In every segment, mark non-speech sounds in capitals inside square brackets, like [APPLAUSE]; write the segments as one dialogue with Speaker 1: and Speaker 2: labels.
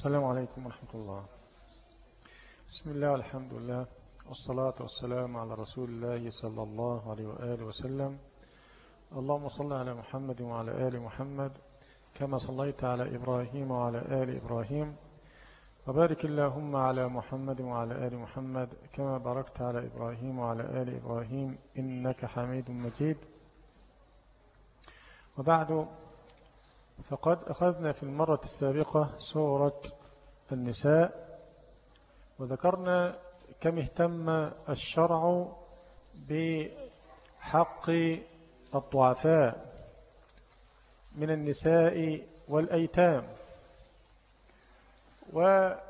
Speaker 1: السلام عليكم ورحمة الله. بسم الله والحمد لله والصلاة والسلام على رسول الله صلى الله عليه وآله وسلم. اللهم صل على محمد وعلى آل محمد كما صليت على إبراهيم وعلى آل إبراهيم. وبارك اللهم على محمد وعلى آل محمد كما باركت على إبراهيم وعلى آل إبراهيم إنك حميد مجيد. وبعد فقد أخذنا في المرة السابقة سورة النساء وذكرنا كم اهتم الشرع بحق الضعفاء من النساء والأيتام. واهتم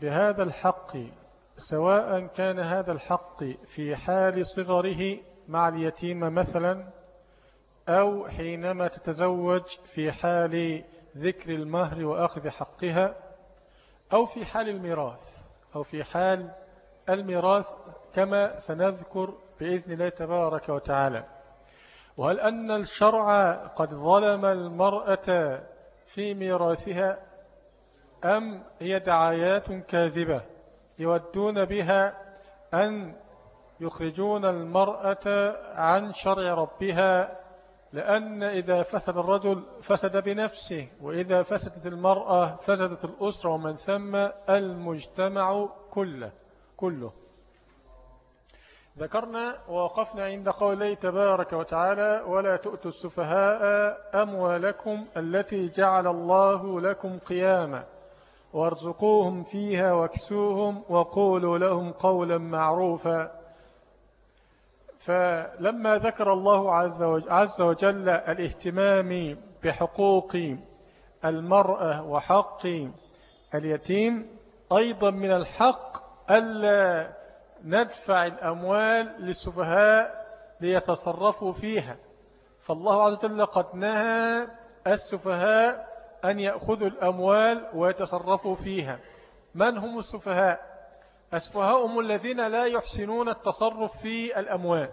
Speaker 1: بهذا الحق سواء كان هذا الحق في حال صغره مع اليتيم مثلا أو حينما تتزوج في حال ذكر المهر وأخذ حقها أو في حال الميراث أو في حال الميراث كما سنذكر بإذن الله تبارك وتعالى. وهل أن الشرع قد ظلم المرأة في ميراثها؟ أم هي دعايات كاذبة يودون بها أن يخرجون المرأة عن شرع ربها لأن إذا فسد الرجل فسد بنفسه وإذا فسدت المرأة فسدت الأسرة ومن ثم المجتمع كله كله. ذكرنا ووقفنا عند قوله تبارك وتعالى ولا تؤتوا السفهاء أموالكم التي جعل الله لكم قياما وارزقوهم فيها واكسوهم وقولوا لهم قولا معروفا. فلما ذكر الله عز وجل الاهتمام بحقوق المرأة وحق اليتيم أيضا من الحق ألا ندفع الأموال للسفهاء ليتصرفوا فيها. فالله عز وجل قد نهى السفهاء أن يأخذوا الأموال ويتصرفوا فيها. من هم السفهاء؟ أسفهاء هم الذين لا يحسنون التصرف في الأموال.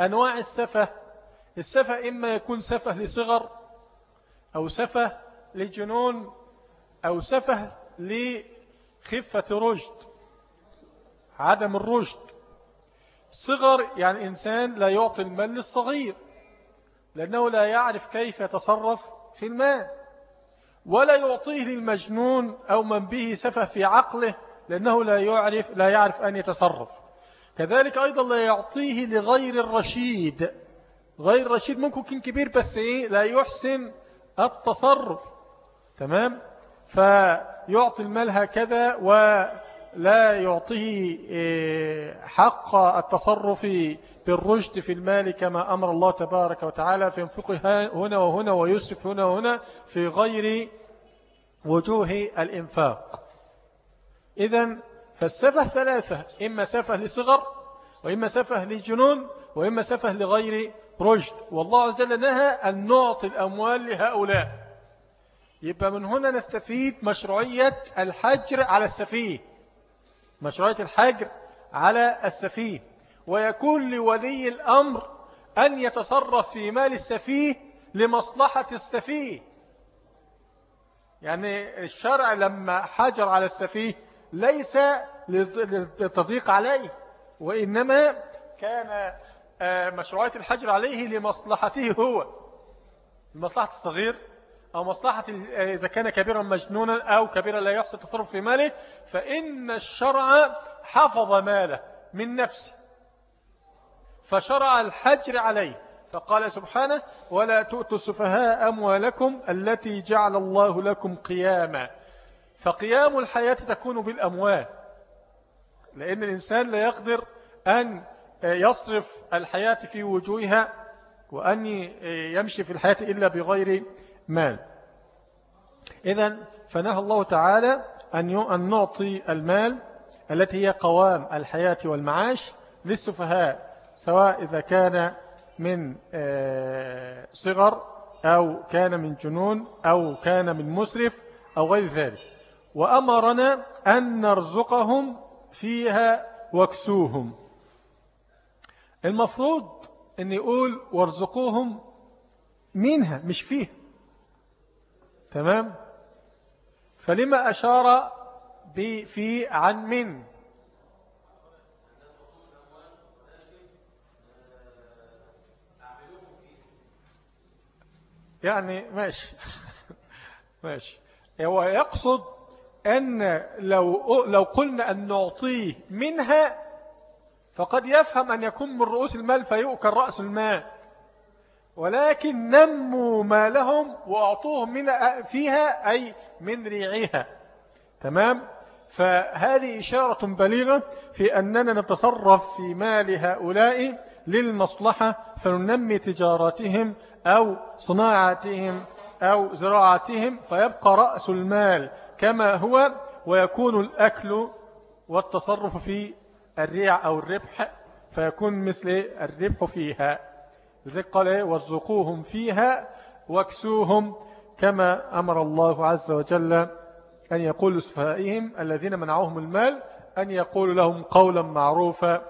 Speaker 1: أنواع السفة السفة إما يكون سفة لصغر أو سفة لجنون أو سفة لخفة رشد عدم الرشد. صغر يعني إنسان لا يعطي المال للصغير لأنه لا يعرف كيف يتصرف في المال. ولا يعطيه للمجنون أو من به سفه في عقله لأنه لا يعرف, لا يعرف أن يتصرف. كذلك أيضا لا يعطيه لغير الرشيد. غير الرشيد ممكن يكون كبير بس إيه؟ لا يحسن التصرف. تمام؟ فيعطي المال هكذا ولا يعطيه إيه، حق التصرف بالرشد في المال كما أمر الله تبارك وتعالى في هنا وهنا ويسرف هنا وهنا في غير وجوه الإنفاق. إذن فالسفة ثلاثة إما سفة لصغر وإما سفة لجنون وإما سفة لغير رشد والله عز وجل نهى أن نعطي الأموال لهؤلاء. يبقى من هنا نستفيد مشروعية الحجر على السفيه. مشروعية الحجر على السفيه. ويكون لولي الأمر أن يتصرف في مال السفيه لمصلحة السفيه. يعني الشرع لما حجر على السفيه ليس للتضييق عليه وإنما كان آه، مشروعية الحجر عليه لمصلحته هو. لمصلحة الصغير أو مصلحة آه، إذا كان كبيرا مجنونا أو كبيرا لا يحصل التصرف في ماله فإن الشرع حفظ ماله من نفسه. فشرع الحجر عليه. فقال سبحانه ولا تؤتوا السفهاء أموالكم التي جعل الله لكم قياما. فقيام الحياة تكون بالأموال لأن الإنسان لا يقدر أن يصرف الحياة في وجوهها وأن يمشي في الحياة إلا بغير مال. إذن فنهى الله تعالى أن نعطي المال التي هي قوام الحياة والمعاش للسفهاء سواء إذا كان من آه، صغر أو كان من جنون أو كان من مسرف أو غير ذلك. وأمرنا أن نرزقهم فيها واكسوهم. المفروض أن يقول وارزقوهم منها مش فيها. تمام؟ فلما أشار في عن من؟ يعني ماشي. [LAUGHS] ماشي. هو يقصد أن لو, لو قلنا أن نعطيه منها فقد يفهم أن يكون من رؤوس المال فيؤكل رأس المال. ولكن نموا مالهم وأعطوهم من فيها أي من ريعها. تمام؟ فهذه إشارة بليغة في أننا نتصرف في مال هؤلاء للمصلحة فننمي تجاراتهم أو صناعاتهم أو زراعتهم فيبقى رأس المال. كما هو ويكون الأكل والتصرف في الريع أو الربح فيكون مثل الربح فيها لذلك قال؟ وارزقوهم فيها واكسوهم كما أمر الله عز وجل أن يقول لسفائهم الذين منعوهم المال أن يقولوا لهم قولا معروفا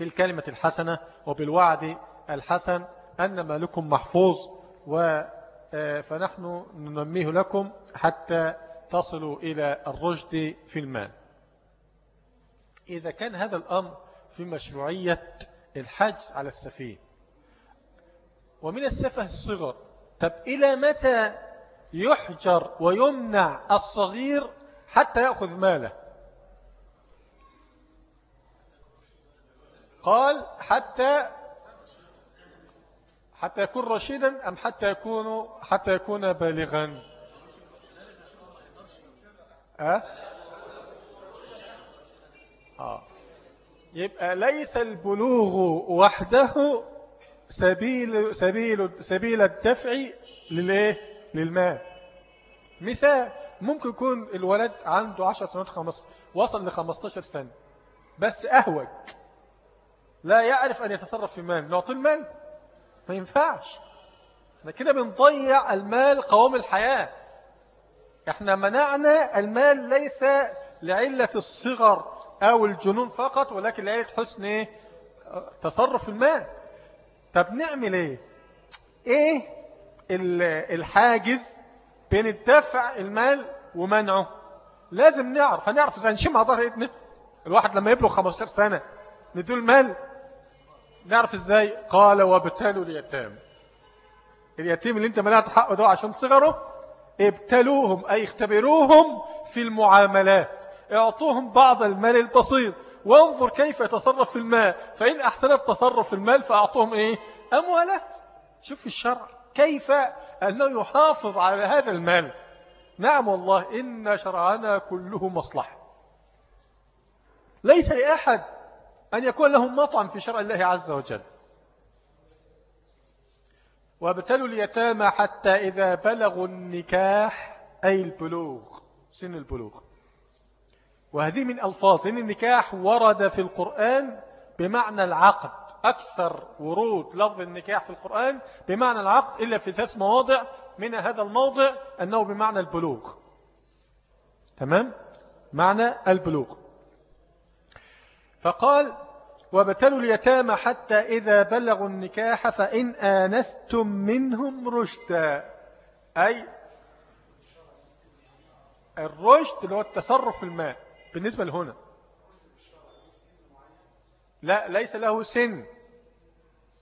Speaker 1: بالكلمة الحسنة وبالوعد الحسن أن مالكم محفوظ و آه، فنحن ننميه لكم حتى تصلوا إلى الرشد في المال. إذا كان هذا الأمر في مشروعية الحج على السفيه ومن السفه الصغر طب إلى متى يحجر ويمنع الصغير حتى يأخذ ماله؟ قال حتى حتى يكون رشيدا أم حتى يكون حتى يكون بالغا أه؟ آه. يبقى ليس البلوغ وحده سبيل سبيل سبيل الدفع للإيه للمال مثال ممكن يكون الولد عنده 10 سنوات خمس وصل ل 15 سنة بس أهوج لا يعرف أن يتصرف في المال نعطي المال ما ينفعش. إحنا كده بنضيع المال قوام الحياة. إحنا منعنا المال ليس لعلة الصغر أو الجنون فقط ولكن لعلة حسن إيه؟ تصرف المال. طب نعمل إيه؟ إيه الحاجز بين الدفع المال ومنعه؟ لازم نعرف. هنعرف إزاي نشيم على ظهر ابنه الواحد لما يبلغ 15 سنة ندول المال. نعرف إزاي قال وابتلوا اليتام اليتيم اللي انت منعت حقه ده عشان صغره ابتلوهم أي اختبروهم في المعاملات. اعطوهم بعض المال البسيط. وانظر كيف يتصرف في المال. فإن أحسن التصرف في المال فأعطوهم إيه؟ أموالة. شوف الشرع كيف أنه يحافظ على هذا المال. نعم والله إن شرعنا كله مصلحة. ليس لأحد أن يكون لهم مطعم في شرع الله عز وجل. وابتلوا اليتامى حتى إذا بلغوا النكاح أي البلوغ سن البلوغ. وهذه من ألفاظ إن النكاح ورد في القرآن بمعنى العقد. أكثر ورود لفظ النكاح في القرآن بمعنى العقد إلا في ثلاث مواضع. من هذا الموضع أنه بمعنى البلوغ. تمام؟ معنى البلوغ. فقال وابتلوا اليتامى حتى إذا بلغوا النكاح فإن آنستم منهم رشدا. أي الرشد اللي هو التصرف في الماء بالنسبة لهنا. لا ليس له سن.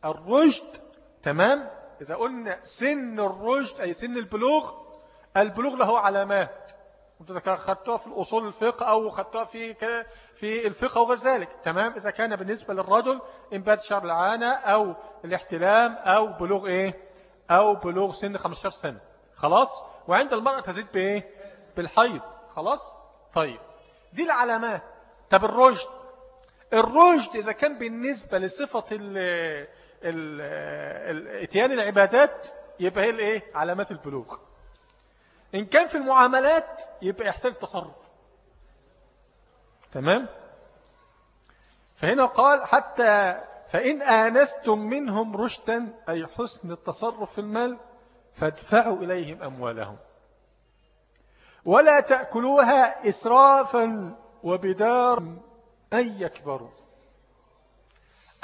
Speaker 1: الرشد تمام؟ إذا قلنا سن الرشد أي سن البلوغ البلوغ له علامات. خدتها في الأصول الفقه أو خدتها في في الفقه وغير ذلك. تمام؟ إذا كان بالنسبة للرجل إنبات شهر العانة أو الاحتلام أو بلوغ إيه؟ أو بلوغ سن 15 سنة. خلاص؟ وعند المرأة تزيد بإيه؟ بالحيض. خلاص؟ طيب. دي العلامات طب الرشد؟ الرشد إذا كان بالنسبة لصفة اتيان العبادات يبقى هي الإيه؟ علامات البلوغ. إن كان في المعاملات يبقى إحسان التصرف. تمام؟ فهنا قال حتى فإن آنستم منهم رشدا أي حسن التصرف في المال فادفعوا إليهم أموالهم. ولا تأكلوها إسرافا وبدار أن يكبروا.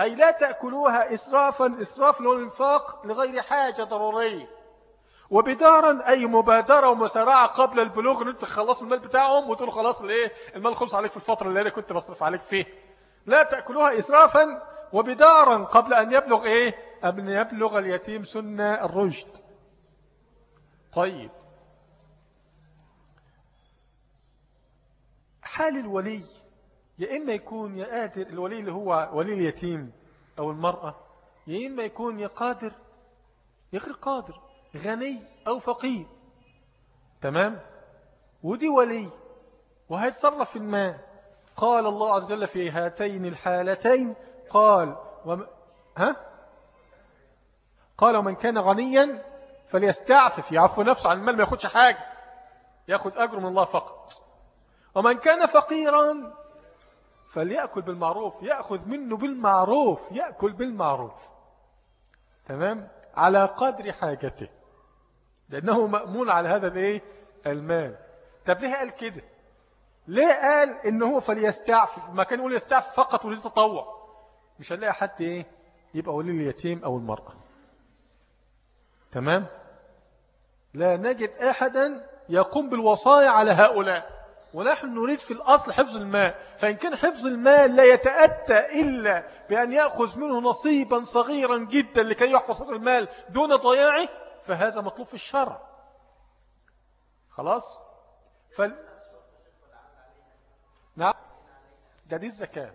Speaker 1: أي لا تأكلوها إسرافا إسراف للإنفاق لغير حاجة ضرورية. وبدارا أي مبادرة ومسارعة قبل البلوغ أن أنت تخلصوا المال بتاعهم وتقولوا خلاص الايه المال خلص عليك في الفترة اللي أنا كنت بصرف عليك فيه لا تأكلوها إسرافا وبدارا قبل أن يبلغ إيه؟ أن يبلغ اليتيم سنة الرشد. طيب. حال الولي يا إما يكون يا قادر الولي اللي هو ولي اليتيم أو المرأة يا إما يكون يا قادر يا غير قادر غني أو فقير. تمام؟ ودي ولي وهيتصرف في المال قال الله عز وجل في هاتين الحالتين قال وم... ها؟ قال ومن كان غنيا فليستعفف. يعفو نفسه عن المال ما ياخدش حاجة. ياخد أجر من الله فقط. ومن كان فقيرا فليأكل بالمعروف يأخذ منه بالمعروف يأكل بالمعروف. تمام؟ على قدر حاجته. لأنه مأمون على هذا الإيه؟ المال. طب ليه قال كده؟ ليه قال إنه فليستعفف؟ ما كان يقول يستعفف فقط وليتطوع مش هنلاقي حد إيه؟ يبقى ولي اليتيم أو المرأة. تمام؟ لا نجد أحدا يقوم بالوصايا على هؤلاء. ونحن نريد في الأصل حفظ المال. فإن كان حفظ المال لا يتأتى إلا بأن يأخذ منه نصيبا صغيرا جدا لكي يحفظ المال دون ضياعه فهذا مطلوب في الشرع. خلاص؟ فال... نعم. ده دي الزكاة.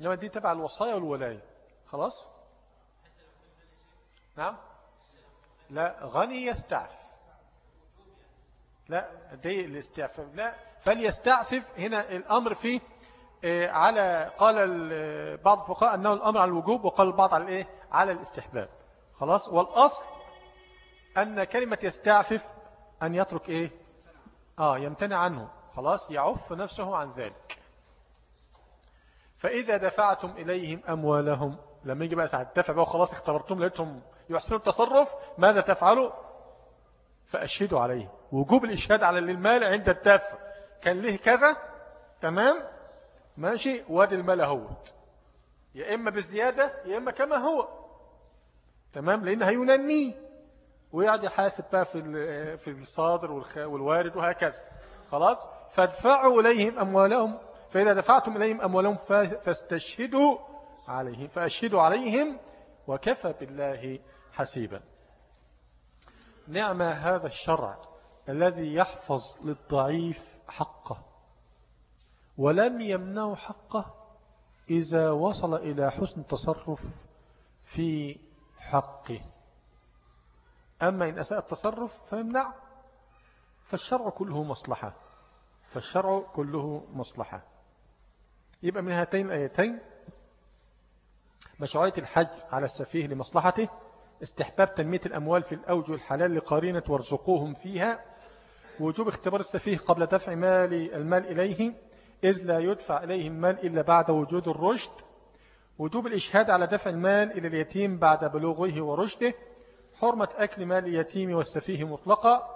Speaker 1: إنما دي تبع الوصايا والولاية. خلاص؟ نعم. لا غني يستعفف. لا دي الاستعفاف. لا فليستعفف. هنا الأمر فيه آه، على قال بعض الفقهاء أنه الأمر على الوجوب وقال البعض على الإيه؟ على الاستحباب. خلاص؟ والأصل أن كلمة يستعفف أن يترك إيه؟ آه يمتنع عنه. خلاص يعف نفسه عن ذلك. فإذا دفعتم إليهم أموالهم لما يجي بقى ساعة دفع بقى وخلاص اختبرتم لقيتهم يحسنوا التصرف ماذا تفعلوا؟ فأشهدوا عليه. وجوب الإشهاد على المال عند الدفع. كان له كذا؟ تمام؟ ماشي. وادي المال اهوت يا إما بالزيادة يا إما كما هو. تمام؟ لأن هينميه ويقعد يحاسب بقى في في الصادر والوارد وهكذا. خلاص؟ فادفعوا إليهم أموالهم. فإذا دفعتم إليهم أموالهم فاستشهدوا عليهم فأشهدوا عليهم وكفى بالله حسيبا. نعم هذا الشرع الذي يحفظ للضعيف حقه ولم يمنع حقه إذا وصل إلى حسن التصرف في حقه. أما إن أساء التصرف فيمنع فالشرع كله مصلحة. فالشرع كله مصلحة. يبقى من هاتين الآيتين مشروعية الحج على السفيه لمصلحته استحباب تنمية الأموال في الأوجه الحلال لقارنة وارزقوهم فيها وجوب اختبار السفيه قبل دفع مال المال إليه إذ لا يدفع إليه المال إلا بعد وجود الرشد وجوب الإشهاد على دفع المال إلى اليتيم بعد بلوغه ورشده حرمة أكل مال اليتيم والسفيه مطلقة.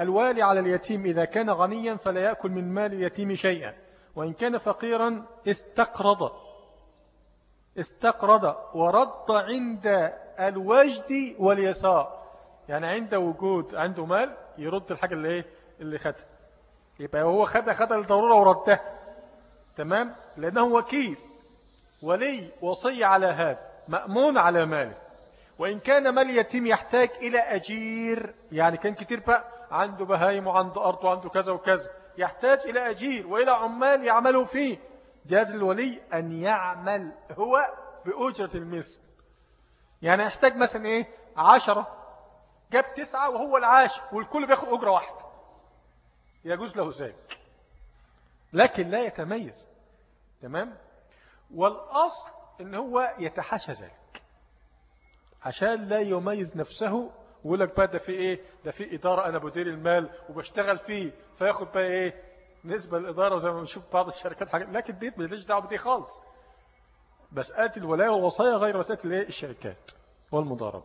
Speaker 1: الوالي على اليتيم إذا كان غنيا فلا يأكل من مال اليتيم شيئا. وإن كان فقيرا استقرض. استقرض. ورد عند الوجد واليسار. يعني عند وجود عنده مال يرد الحاجة اللي إيه؟ اللي خدها. يبقى هو خدها خدها للضرورة وردها. تمام؟ لأنه وكيل. ولي وصي على هذا. مأمون على ماله. وإن كان مال يتيم يحتاج إلى أجير يعني كان كتير بقى عنده بهايم وعنده أرض وعنده كذا وكذا يحتاج إلى أجير وإلى عمال يعملوا فيه. جاز الولي أن يعمل هو بأجرة المثل. يعني يحتاج مثلا إيه؟ عشرة. جاب تسعة وهو العاشر والكل بياخد أجرة واحدة. يجوز له ذلك. لكن لا يتميز. تمام؟ والأصل إن هو يتحاشى ذلك. عشان لا يميز نفسه ويقول لك بقى ده في إيه؟ ده في إدارة أنا بدير المال وبشتغل فيه فياخد بقى إيه؟ نسبة للإدارة زي ما بنشوف بعض الشركات حاجات لكن دي ماليش دعوة بدي خالص. مسألة الولاية والوصايا غير مسألة الشركات والمضاربة.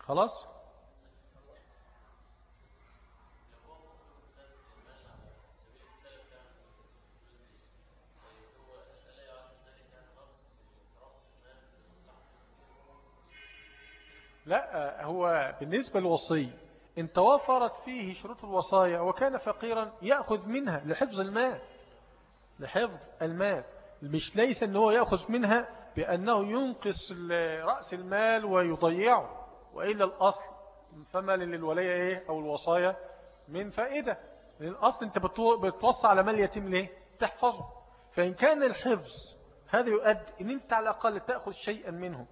Speaker 1: خلاص؟ لا هو بالنسبة للوصي إن توفرت فيه شروط الوصايا وكان فقيرا يأخذ منها لحفظ المال لحفظ المال. مش ليس أنه يأخذ منها بأنه ينقص رأس المال ويضيعه وإلا الأصل. فما للولاية إيه؟ أو الوصايا من فائدة. الأصل أنت بتوصى على مال يتم ليه؟ تحفظه. فإن كان الحفظ هذا يؤدي أن أنت على الأقل تأخذ شيئا منه.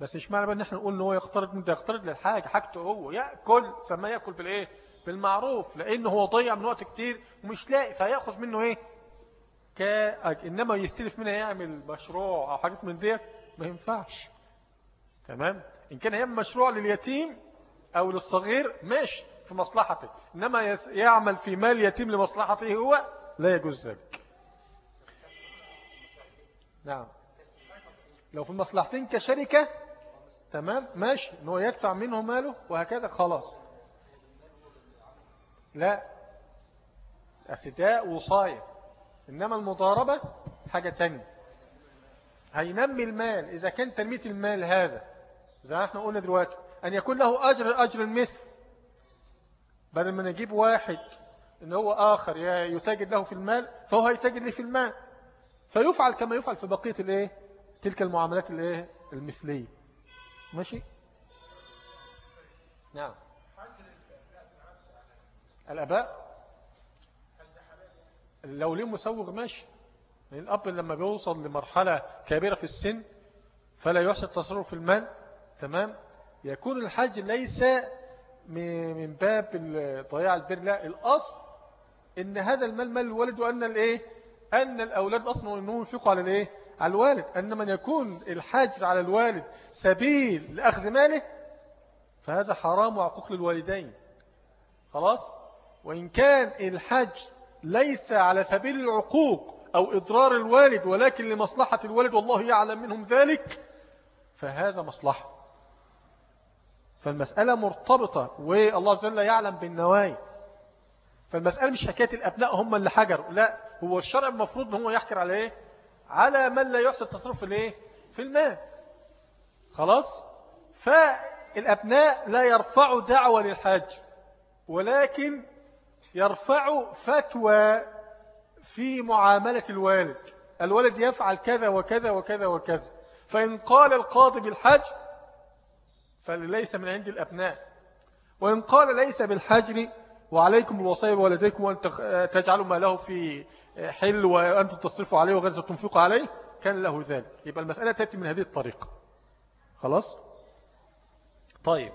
Speaker 1: بس مش معنى بقى إن إحنا نقول إن هو يقترض من ده يقترض للحاجة حاجته هو يأكل سماه يأكل بالإيه؟ بالمعروف لأنه هو ضيع من وقت كتير ومش لاقي فيأخذ منه إيه؟ كأج إنما يستلف منها يعمل مشروع أو حاجات من ديت ما ينفعش. تمام؟ إن كان هيعمل مشروع لليتيم أو للصغير ماشي في مصلحته إنما يعمل في مال يتيم لمصلحته هو لا يجوز ذلك. نعم. لو في المصلحتين كشركة تمام؟ ماشي. إن هو يدفع منه ماله وهكذا خلاص. لا. الستاء وصاية إنما المضاربة حاجة تانية. هينمي المال. إذا كان تنمية المال هذا زي ما إحنا قلنا دلوقتي أن يكون له أجر أجر المثل. بدل ما نجيب واحد إن هو آخر يتاجد له في المال فهو هيتاجد لي في المال. فيفعل كما يفعل في بقية الإيه؟ تلك المعاملات الإيه؟ المثلية. ماشي؟ نعم. الأباء؟ لو ليه مسوغ ماشي. الأب لما بيوصل لمرحلة كبيرة في السن فلا يحسن التصرف في المال تمام؟ يكون الحج ليس من باب ضياع البر لا. الأصل إن هذا المال مال الوالد وأن الإيه؟ أن الأولاد أصلا أنهم ينفقوا على الإيه؟ على الوالد أن من يكون الحجر على الوالد سبيل لأخذ ماله فهذا حرام وعقوق للوالدين. خلاص؟ وإن كان الحج ليس على سبيل العقوق أو إضرار الوالد ولكن لمصلحة الوالد والله يعلم منهم ذلك فهذا مصلحة. فالمسألة مرتبطة والله عز وجل يعلم بالنوايا فالمسألة مش حكاية الأبناء هم اللي حجروا لا هو الشرع المفروض هو يحكر على إيه؟ على من لا يحسن التصرف في الايه في المال. خلاص؟ فالأبناء لا يرفعوا دعوة للحاج ولكن يرفعوا فتوى في معاملة الوالد. الولد يفعل كذا وكذا وكذا وكذا. فإن قال القاضي بالحج فليس من عند الأبناء. وإن قال ليس بالحجر وعليكم الوصايا بوالديكم وأن تجعلوا ما له في حل وأنتم تصرفوا عليه وغير تنفقوا عليه كان له ذلك. يبقى المسألة تأتي من هذه الطريقة. خلاص؟ طيب.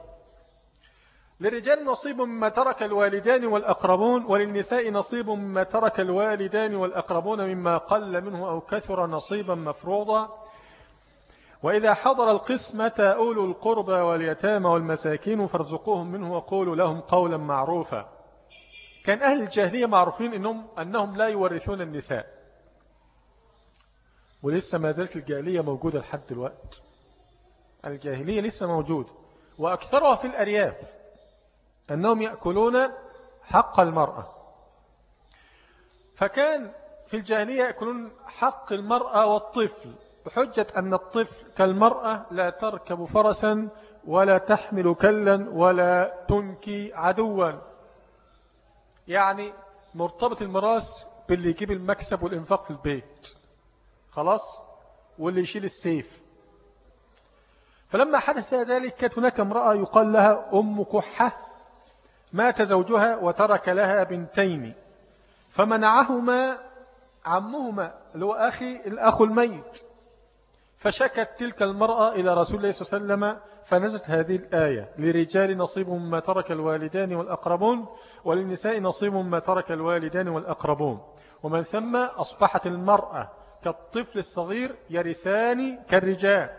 Speaker 1: للرجال نصيب مما ترك الوالدان والأقربون وللنساء نصيب مما ترك الوالدان والأقربون مما قل منه أو كثر نصيبا مفروضا. وإذا حضر القسمة أولو القربى واليتامى والمساكين فارزقوهم منه وقولوا لهم قولا معروفا. كان أهل الجاهلية معروفين إنهم أنهم لا يورثون النساء. ولسه ما زالت الجاهلية موجودة لحد الوقت الجاهلية لسه موجودة وأكثرها في الأرياف. أنهم يأكلون حق المرأة. فكان في الجاهلية يأكلون حق المرأة والطفل. بحجة أن الطفل كالمرأة لا تركب فرسا ولا تحمل كلا ولا تنكي عدوا. يعني مرتبط المراس باللي يجيب المكسب والإنفاق في البيت. خلاص؟ واللي يشيل السيف. فلما حدث ذلك كانت هناك امرأة يقال لها أم كحة مات زوجها وترك لها بنتين. فمنعهما عمهما اللي هو أخي الأخ الميت. فشكت تلك المرأة إلى رسول الله صلى الله عليه وسلم فنزلت هذه الآية لرجال نصيب مما ترك الوالدان والأقربون وللنساء نصيب مما ترك الوالدان والأقربون. ومن ثم أصبحت المرأة كالطفل الصغير يرثان كالرجال.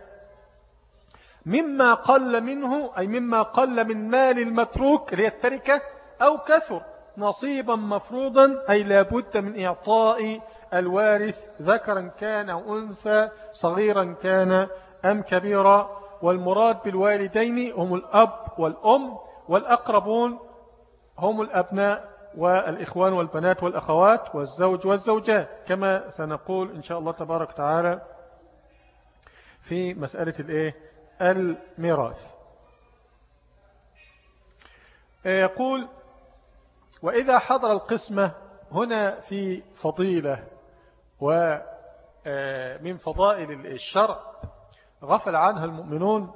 Speaker 1: مما قل منه أي مما قل من مال المتروك ليتركه أو كثر نصيبا مفروضا أي لابد من إعطاء الوارث ذكرا كان أو أنثى صغيرا كان أم كبيرا والمراد بالوالدين هم الأب والأم والأقربون هم الأبناء والإخوان والبنات والأخوات والزوج والزوجات. كما سنقول إن شاء الله تبارك وتعالى في مسألة الإيه؟ الميراث. يقول وإذا حضر القسمة هنا في فضيلة ومن فضائل الشرع غفل عنها المؤمنون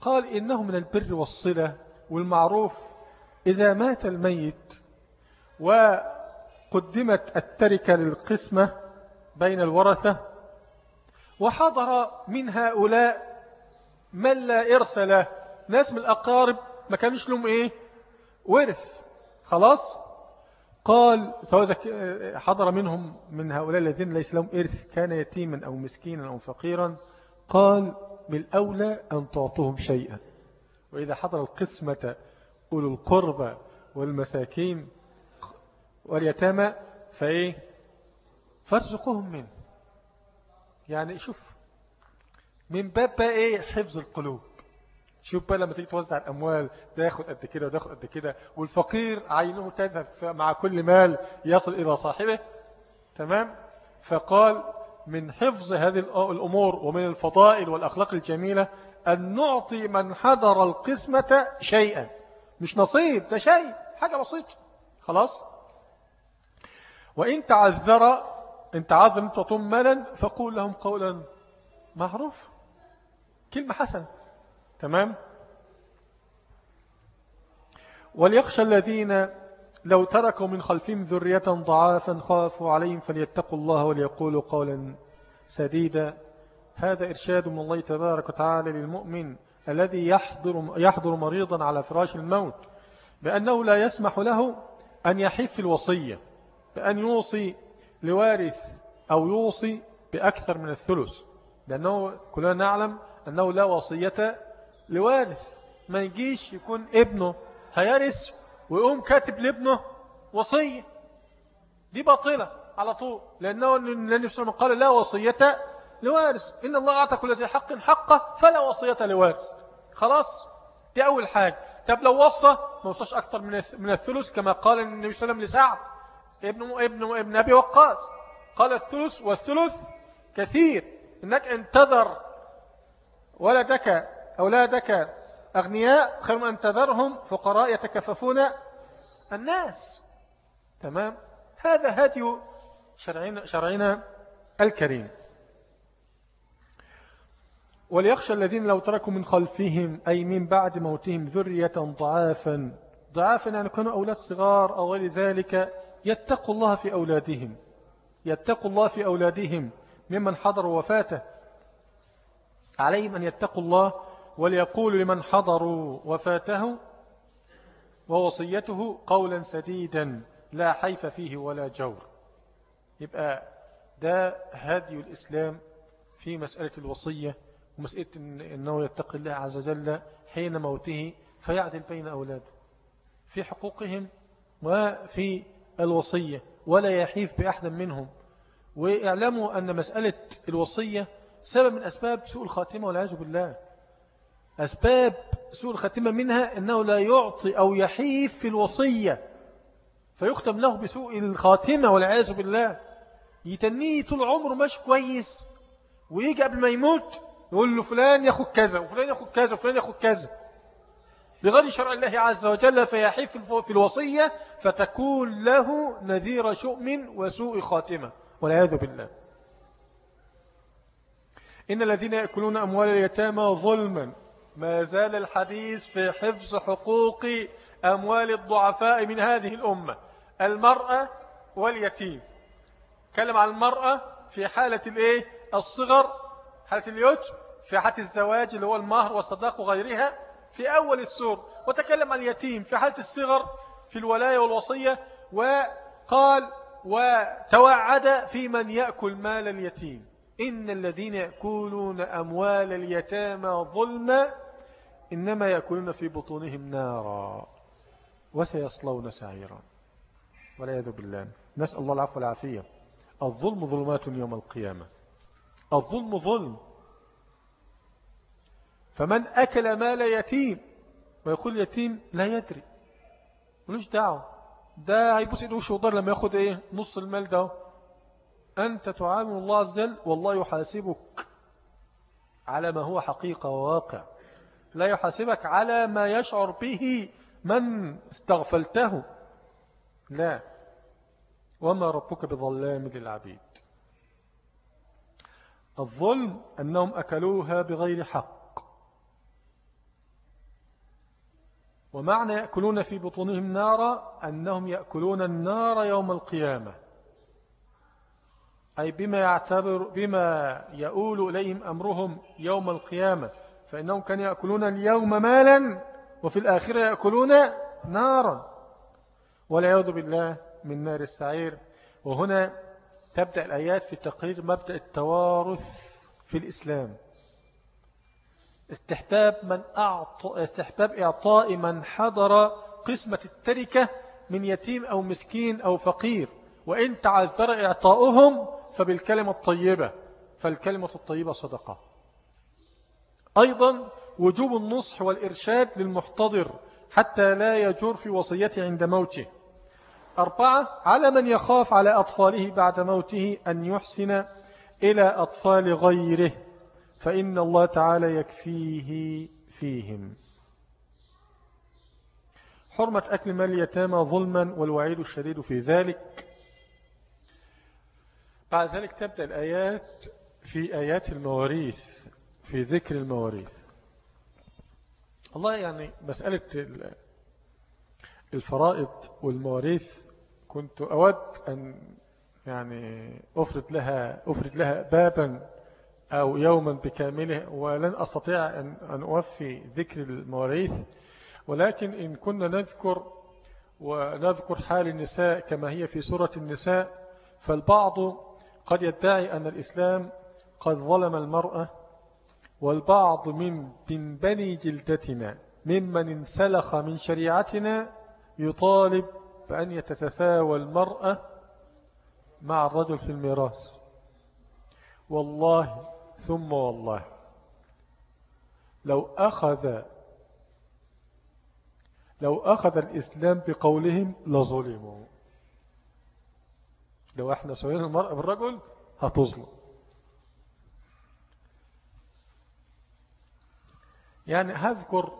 Speaker 1: قال إنه من البر والصلة والمعروف إذا مات الميت وقدمت التركة للقسمة بين الورثة وحضر من هؤلاء من لا إرث له ناس من الأقارب ما كانش لهم إيه؟ ورث خلاص؟ قال سواء حضر منهم من هؤلاء الذين ليس لهم إرث كان يتيما أو مسكينا أو فقيرا قال بالأولى أن تعطوهم شيئا. وإذا حضر القسمة أولو القربى والمساكين واليتامى فإيه؟ فارزقوهم منه. يعني شوف من باب بقى إيه؟ حفظ القلوب. شوف بقى لما تيجي توزع الأموال ده ياخد قد كده وده ياخد قد كده والفقير عينه تذهب مع كل مال يصل إلى صاحبه تمام؟ فقال من حفظ هذه الأمور ومن الفضائل والأخلاق الجميلة أن نعطي من حضر القسمة شيئا. مش نصيب ده شيء حاجة بسيطة. خلاص؟ وإن تعذر إن تعذر أن مالا فقول لهم قولا معروف. كلمة حسنة. تمام؟ وليخشى الذين لو تركوا من خلفهم ذرية ضعافا خافوا عليهم فليتقوا الله وليقولوا قولا سديدا. هذا إرشاد من الله تبارك وتعالى للمؤمن الذي يحضر, يحضر مريضا على فراش الموت بأنه لا يسمح له أن يحف الوصية بأن يوصي لوارث أو يوصي بأكثر من الثلث لأنه كلنا نعلم أنه لا وصية لوارث. ما يجيش يكون ابنه هيرث ويقوم كاتب لابنه وصية. دي باطلة على طول. لأنه النبي صلى الله عليه وسلم قال لا وصية لوارث. إن الله أعطى كل ذي حق حقه فلا وصية لوارث. خلاص؟ دي أول حاجة. طب لو وصى ما وصاش أكثر من من الثلث كما قال النبي صلى الله عليه وسلم لسعد. ابن ابن ابن أبي وقاص. قال الثلث والثلث كثير. إنك انتظر ولدك أولادك أغنياء خير من أن تذرهم فقراء يتكففون الناس. تمام؟ هذا هدي شرعنا, شرعنا الكريم. وليخشى الذين لو تركوا من خلفهم أي من بعد موتهم ذرية ضعافا. ضعافا يعني كانوا أولاد صغار أو غير ذلك. يتقوا الله في أولادهم. يتقوا الله في أولادهم. ممن حضروا وفاته. عليهم أن يتقوا الله وليقول لمن حضروا وفاته ووصيته قولا سديدا لا حيف فيه ولا جور. يبقى ده هدي الإسلام في مسألة الوصية ومسألة أنه يتقي الله عز وجل حين موته فيعدل بين أولاده في حقوقهم وفي الوصية ولا يحيف بأحد منهم. وإعلموا أن مسألة الوصية سبب من أسباب سوء الخاتمة والعياذ بالله. أسباب سوء الخاتمة منها أنه لا يعطي أو يحيف في الوصية فيختم له بسوء الخاتمة والعياذ بالله. يتنيه طول عمره ماشي كويس ويجي قبل ما يموت يقول له فلان ياخد كذا وفلان ياخد كذا وفلان ياخد كذا. بغير شرع الله عز وجل فيحيف في الوصية فتكون له نذير شؤم وسوء خاتمة والعياذ بالله. إن الذين يأكلون أموال اليتامى ظلما ما زال الحديث في حفظ حقوق أموال الضعفاء من هذه الأمة. المرأة واليتيم. كلم عن المرأة في حالة الإيه؟ الصغر حالة اليتم في حالة الزواج اللي هو المهر والصداق وغيرها في أول السور. وتكلم عن اليتيم في حالة الصغر في الولاية والوصية وقال وتوعد في من يأكل مال اليتيم. إن الذين يأكلون أموال اليتامى ظلما إنما يأكلون في بطونهم نارا وسيصلون سعيرا. والعياذ بالله. نسأل الله العفو والعافية. الظلم ظلمات يوم القيامة. الظلم ظلم. فمن أكل مال يتيم ويقول يتيم لا يدري. ملوش دعوة. ده هيبوس إيده وشه لما ياخد إيه؟ نص المال ده. أنت تعامل الله عز وجل والله يحاسبك على ما هو حقيقة وواقع. لا يحاسبك على ما يشعر به من استغفلته. لا. وما ربك بظلام للعبيد. الظلم أنهم أكلوها بغير حق. ومعنى يأكلون في بطونهم نارا أنهم يأكلون النار يوم القيامة. أي بما يعتبر بما يؤول إليهم أمرهم يوم القيامة. فإنهم كانوا يأكلون اليوم مالا وفي الآخرة يأكلون نارا. والعياذ بالله من نار السعير. وهنا تبدأ الآيات في تقرير مبدأ التوارث في الإسلام. استحباب من أعطى استحباب إعطاء من حضر قسمة التركة من يتيم أو مسكين أو فقير. وإن تعذر إعطاؤهم فبالكلمة الطيبة. فالكلمة الطيبة صدقة. أيضا وجوب النصح والإرشاد للمحتضر حتى لا يجور في وصيته عند موته. أربعة على من يخاف على أطفاله بعد موته أن يحسن إلى أطفال غيره فإن الله تعالى يكفيه فيهم. حرمة أكل مال اليتامى ظلما والوعيد الشديد في ذلك. بعد ذلك تبدأ الآيات في آيات المواريث. في ذكر المواريث. الله يعني مسألة الفرائض والمواريث كنت أود أن يعني أفرد لها, أفرد لها بابا أو يوما بكامله ولن أستطيع أن, أن أوفي ذكر المواريث. ولكن إن كنا نذكر ونذكر حال النساء كما هي في سورة النساء فالبعض قد يدعي أن الإسلام قد ظلم المرأة والبعض من بني جلدتنا ممن انسلخ من شريعتنا يطالب بأن يتتساوى المرأة مع الرجل في الميراث. والله ثم والله لو أخذ لو أخذ الإسلام بقولهم لظلموا. لو إحنا سوينا المرأة بالرجل هتظلم. يعني هذكر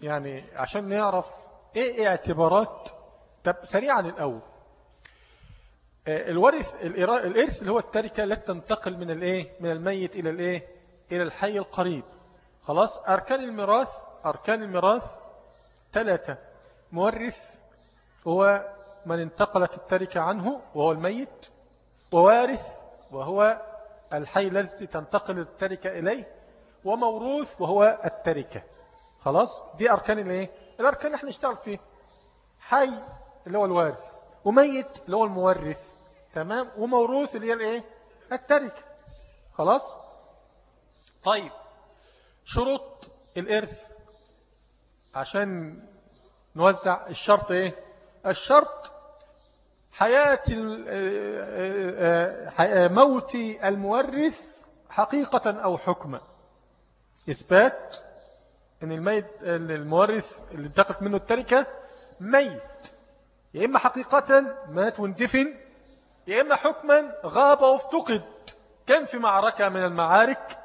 Speaker 1: يعني عشان نعرف إيه اعتبارات طب سريعا الأول. آه، الورث الإرث اللي هو التركة التي تنتقل من الإيه؟ من الميت إلى الإيه؟ إلى الحي القريب. خلاص؟ أركان الميراث أركان الميراث ثلاثة. مورث هو من انتقلت التركة عنه وهو الميت ووارث وهو الحي الذي تنتقل التركة إليه وموروث وهو التركة. خلاص؟ دي أركان الإيه؟ الأركان إحنا نشتغل فيه. حي اللي هو الوارث وميت اللي هو المورث تمام؟ وموروث اللي هي الإيه؟ التركة. خلاص؟ طيب شروط الإرث. عشان نوزع الشرط إيه؟ الشرط حياة آه، آه، آه، موت المورث حقيقة أو حكما. إثبات أن الميت المورث اللي انتقلت منه التركة ميت. يا إما حقيقة مات واندفن يا إما حكما غاب وافتقد. كان في معركة من المعارك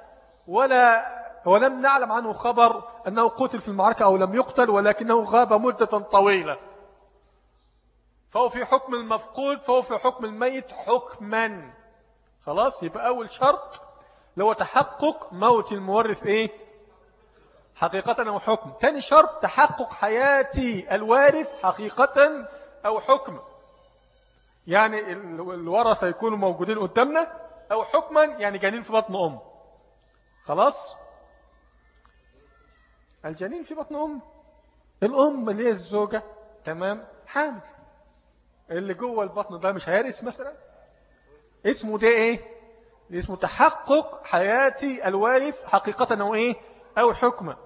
Speaker 1: ولا ولم نعلم عنه خبر أنه قتل في المعركة أو لم يقتل ولكنه غاب مدة طويلة. فهو في حكم المفقود فهو في حكم الميت حكما. خلاص؟ يبقى أول شرط لو تحقق موت المورث إيه؟ حقيقة أو حكم. ثاني شرط تحقق حياة الوارث حقيقة أو حكم. يعني الورثة يكونوا موجودين قدامنا أو حكما يعني جانين في بطن أم. خلاص؟ الجنين في بطن أم. الأم اللي هي الزوجة. تمام؟ حامل. اللي جوه البطن ده مش هيرث مثلا؟ اسمه ده إيه؟ اسمه تحقق حياتي الوارث حقيقة أو إيه؟ أو حكمة.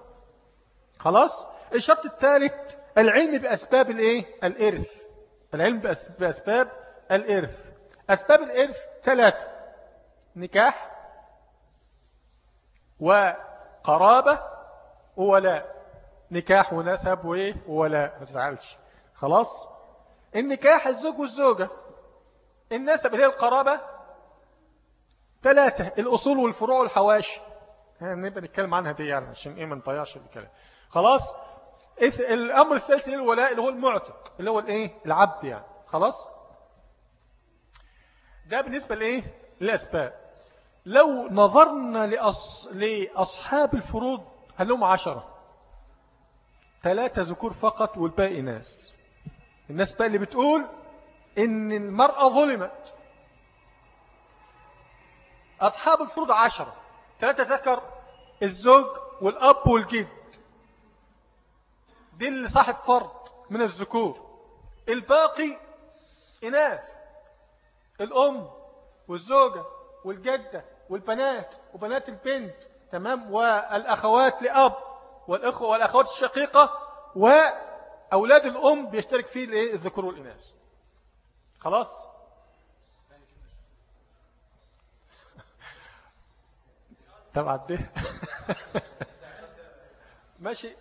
Speaker 1: خلاص؟ الشرط الثالث العلم بأسباب الإيه؟ الإرث. العلم بأسباب الإرث. أسباب الإرث ثلاثة. نكاح وقرابة وولاء. نكاح ونسب وولاء. ما تزعلش. خلاص؟ النكاح الزوج والزوجة. النسب اللي هي القرابة ثلاثة الأصول والفروع والحواشي نبقى نتكلم عنها دي يعني عشان إيه ما نضيعش الكلام. خلاص؟ الأمر الثالث للولاء اللي هو المعتق اللي هو الإيه؟ العبد يعني. خلاص؟ ده بالنسبة لإيه؟ للأسباب. لو نظرنا لأص... لأصحاب الفروض هل لهم عشرة؟ ثلاثة ذكور فقط والباقي ناس. الناس بقى اللي بتقول إن المرأة ظلمت. أصحاب الفروض عشرة. ثلاثة ذكر الزوج والأب والجد. دي اللي صاحب فرض من الذكور. الباقي إناث. الأم والزوجة والجدة والبنات وبنات البنت. تمام؟ والأخوات لأب والأخوة والأخوات الشقيقة وأولاد الأم بيشترك فيه الذكور والإناث. خلاص؟ طبعا ده [LAUGHS] ماشي.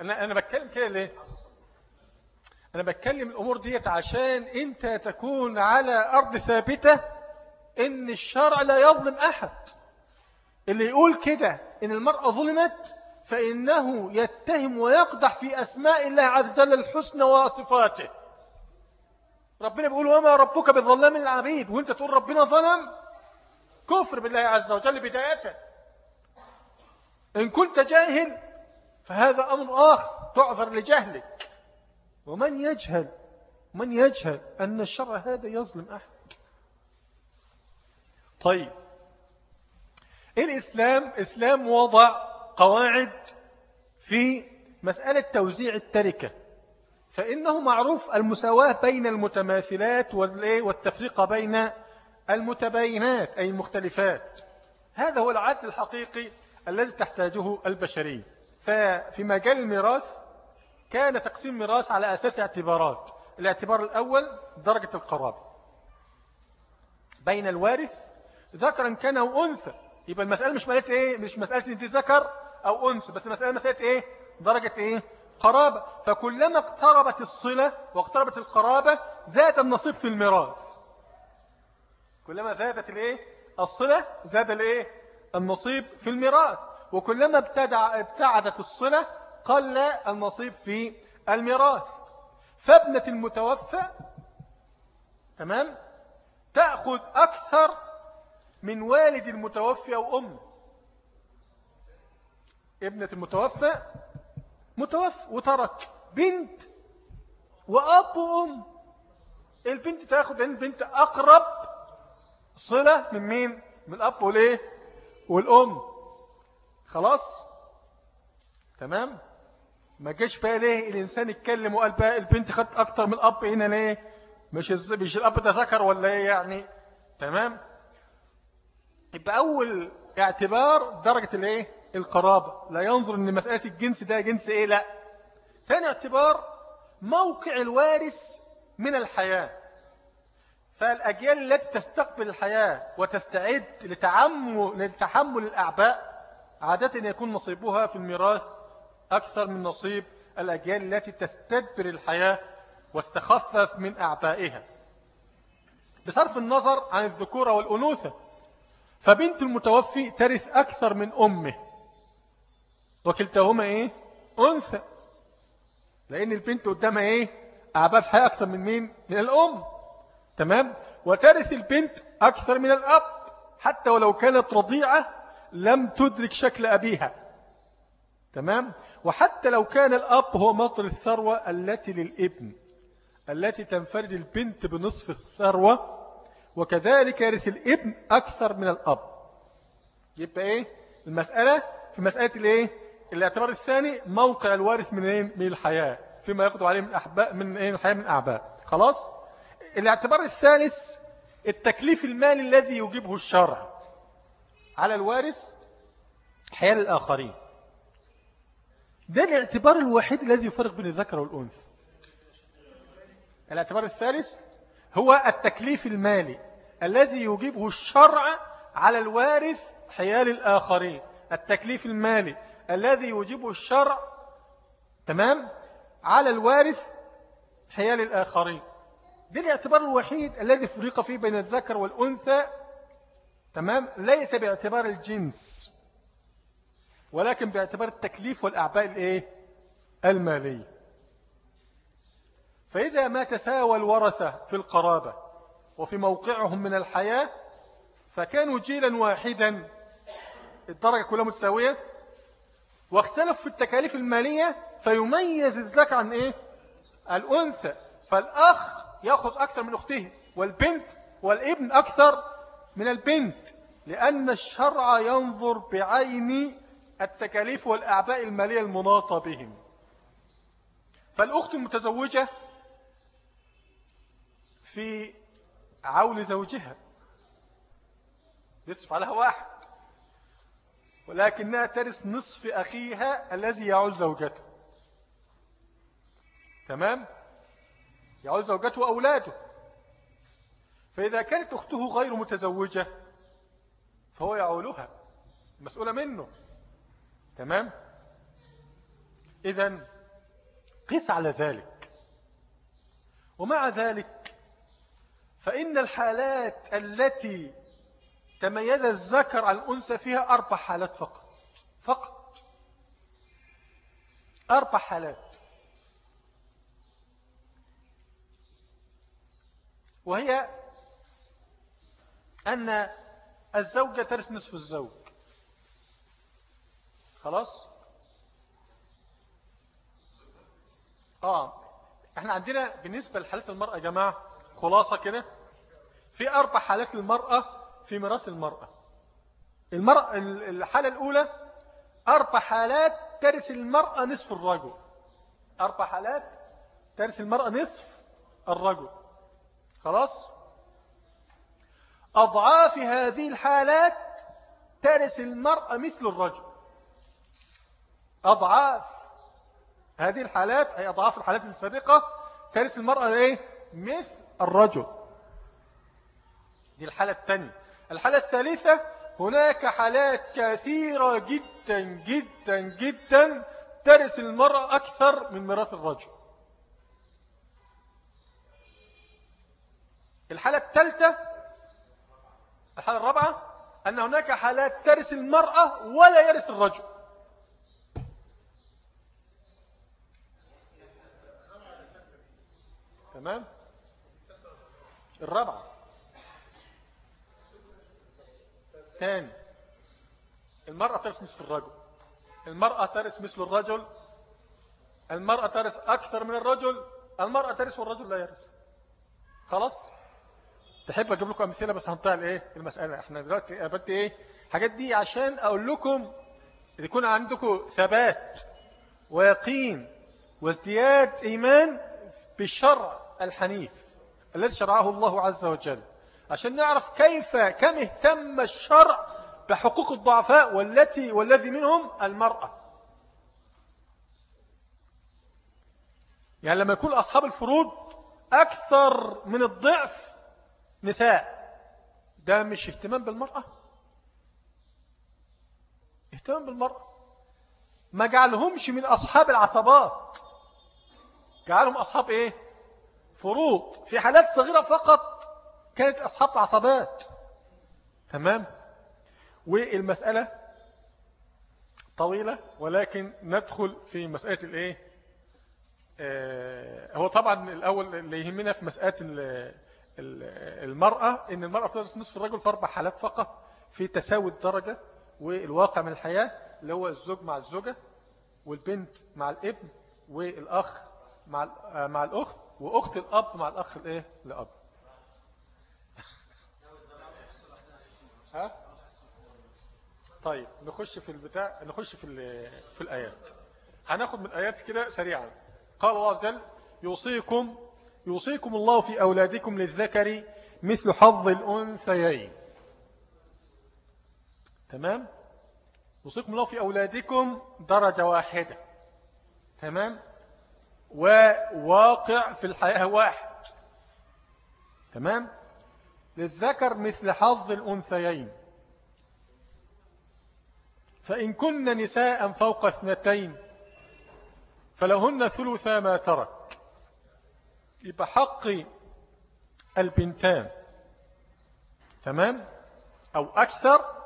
Speaker 1: أنا أنا بتكلم كده ليه؟ أنا بتكلم الأمور ديت عشان أنت تكون على أرض ثابتة إن الشرع لا يظلم أحد. اللي يقول كده إن المرأة ظلمت فإنه يتهم ويقدح في أسماء الله عز وجل الحسنى وصفاته. ربنا بيقول وما ربك بظلام العبيد. وأنت تقول ربنا ظلم؟ كفر بالله عز وجل بداية إن كنت جاهل فهذا أمر آخر تعذر لجهلك. ومن يجهل من يجهل أن الشر هذا يظلم أحد؟ طيب. الإسلام إسلام وضع قواعد في مسألة توزيع التركة. فإنه معروف المساواة بين المتماثلات والتفريق بين المتباينات أي المختلفات. هذا هو العدل الحقيقي الذي تحتاجه البشرية. ففي مجال الميراث كان تقسيم الميراث على أساس اعتبارات. الاعتبار الأول درجة القرابة. بين الوارث ذكرا كان أو أنثى. يبقى المسألة مش مسألة إيه؟ مش مسألة أنت ذكر أو أنثى بس المسألة مسألة إيه؟ درجة إيه؟ قرابة. فكلما اقتربت الصلة واقتربت القرابة زاد النصيب في الميراث. كلما زادت الإيه؟ الصلة زاد الإيه؟ النصيب في الميراث. وكلما ابتدع ابتعدت الصلة قل النصيب في الميراث. فابنة المتوفى تمام؟ تأخذ أكثر من والد المتوفى أو أم. ابنة المتوفى متوفى وترك بنت وأب وأم. البنت تأخذ البنت أقرب صلة من مين؟ من الأب والإيه والأم. خلاص؟ تمام؟ ما جاش بقى ليه الإنسان يتكلم وقال بقى البنت خدت أكتر من الأب هنا ليه؟ مش مش الأب ده ذكر ولا إيه يعني؟ تمام؟ يبقى أول اعتبار درجة الإيه؟ القرابة. لا ينظر إن مسألة الجنس ده جنس إيه؟ لا. ثاني اعتبار موقع الوارث من الحياة. فالأجيال التي تستقبل الحياة وتستعد لتحمل الأعباء عادة يكون نصيبها في الميراث أكثر من نصيب الأجيال التي تستدبر الحياة وتتخفف من أعبائها. بصرف النظر عن الذكورة والأنوثة فبنت المتوفي ترث أكثر من أمه. وكلتهما إيه؟ أنثى. لأن البنت قدامها إيه؟ أعباء في حياة أكثر من مين؟ من الأم. تمام؟ وترث البنت أكثر من الأب حتى ولو كانت رضيعة لم تدرك شكل أبيها. تمام؟ وحتى لو كان الأب هو مصدر الثروة التي للابن التي تنفرد البنت بنصف الثروة وكذلك يرث الابن أكثر من الأب. يبقى إيه؟ المسألة في مسألة الإيه؟ الاعتبار الثاني موقع الوارث من إيه؟ من الحياة فيما يقضوا عليه من أحباء من إيه؟ الحياة من أعباء. خلاص؟ الاعتبار الثالث التكليف المالي الذي يجيبه الشرع على الوارث حياة الآخرين. ده الاعتبار الوحيد الذي يفرق بين الذكر والأنثى. الاعتبار الثالث هو التكليف المالي الذي يجيبه الشرع على الوارث حيال الآخرين. التكليف المالي الذي يجيبه الشرع تمام على الوارث حيال الآخرين. ده الاعتبار الوحيد الذي فرق فيه بين الذكر والأنثى. تمام؟ ليس باعتبار الجنس ولكن باعتبار التكليف والأعباء الإيه؟ المالية. فإذا ما تساوى الورثة في القرابة وفي موقعهم من الحياة فكانوا جيلا واحدا. الدرجة كلها متساوية. واختلف في التكاليف المالية فيميز الذكر عن إيه؟ الأنثى. فالأخ يأخذ أكثر من أخته والبنت والابن أكثر من البنت لأن الشرع ينظر بعين التكاليف والأعباء المالية المناطة بهم. فالأخت المتزوجة في عول زوجها يصرف عليها واحد ولكنها ترث نصف أخيها الذي يعول زوجته. تمام؟ يعول زوجته وأولاده فإذا كانت أخته غير متزوجة فهو يعولها مسؤولة منه. تمام؟ إذن قس على ذلك. ومع ذلك فإن الحالات التي تميز الذكر عن الأنثى فيها أربع حالات فقط. فقط. أربع حالات. وهي أن الزوجة ترث نصف الزوج. خلاص؟ آه. إحنا عندنا بالنسبة لحالات المرأة يا جماعة خلاصة كده؟ في أربع حالات للمرأة في ميراث المرأة. المرأة الحالة الأولى أربع حالات ترث المرأة نصف الرجل. أربع حالات ترث المرأة نصف الرجل. خلاص؟ أضعاف هذه الحالات ترث المرأة مثل الرجل. أضعاف هذه الحالات أي أضعاف الحالات السابقة ترث المرأة إيه؟ مثل الرجل. دي الحالة الثانية. الحالة الثالثة هناك حالات كثيرة جدا جدا جدا ترث المرأة أكثر من ميراث الرجل. الحالة الثالثة الحالة الرابعة أن هناك حالات ترث المرأة ولا يرث الرجل. تمام؟ الرابعة. ثاني المرأة ترث نصف الرجل. المرأة ترث مثل الرجل. المرأة ترث أكثر من الرجل. المرأة ترث والرجل لا يرث. خلاص؟ تحب أجيب لكم أمثلة؟ بس هنطيع الإيه المسألة. إحنا دلوقتي أبدي إيه؟ حاجات دي عشان أقول لكم يكون عندكم ثبات ويقين وازدياد إيمان بالشرع الحنيف الذي شرعه الله عز وجل. عشان نعرف كيف كم اهتم الشرع بحقوق الضعفاء والتي والذي منهم المرأة. يعني لما يكون أصحاب الفروض أكثر من الضعف نساء ده مش اهتمام بالمرأة اهتمام بالمرأة. ما جعلهمش من أصحاب العصبات جعلهم أصحاب إيه؟ فروض في حالات صغيرة فقط كانت أصحاب عصبات تمام؟ والمسألة طويلة ولكن ندخل في مسألة الإيه؟ آه هو طبعا الأول اللي يهمنا في مسألة المرأة إن المرأة تدرس نصف الرجل في أربع حالات فقط في تساوي الدرجة والواقع من الحياة اللي هو الزوج مع الزوجة والبنت مع الابن والأخ مع مع الأخت وأخت الأب مع الأخ الإيه؟ لأب [LAUGHS] ها؟ طيب نخش في البتاع نخش في في الآيات. هناخد من الآيات كده سريعا. قال الله عز وجل يوصيكم يوصيكم الله في أولادكم للذكر مثل حظ الأنثيين. تمام؟ يوصيكم الله في أولادكم درجة واحدة. تمام؟ وواقع في الحياة واحد. تمام؟ للذكر مثل حظ الأنثيين. فإن كن نساء فوق اثنتين فلهن ثلثا ما ترك. يبقى حق البنتان. تمام؟ أو أكثر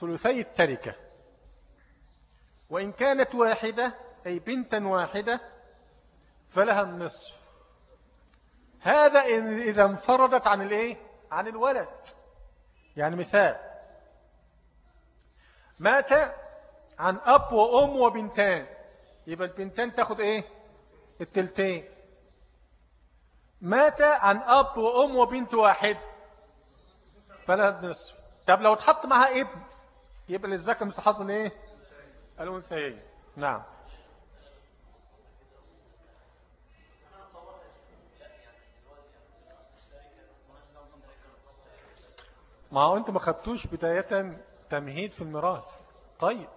Speaker 1: ثلثي التركة. وإن كانت واحدة أي بنتا واحدة فلها النصف. هذا إذا انفردت عن الإيه؟ عن الولد. يعني مثال. مات عن أب وأم وبنتان. يبقى البنتان تاخد إيه؟ التلتين. مات عن أب وأم وبنت واحد. فلها النصف طب لو اتحط معها ابن يبقى للذكر مثل حظ إيه؟ الأنثيين. نعم. ما هو انت ما خدتوش بداية تمهيد في الميراث. طيب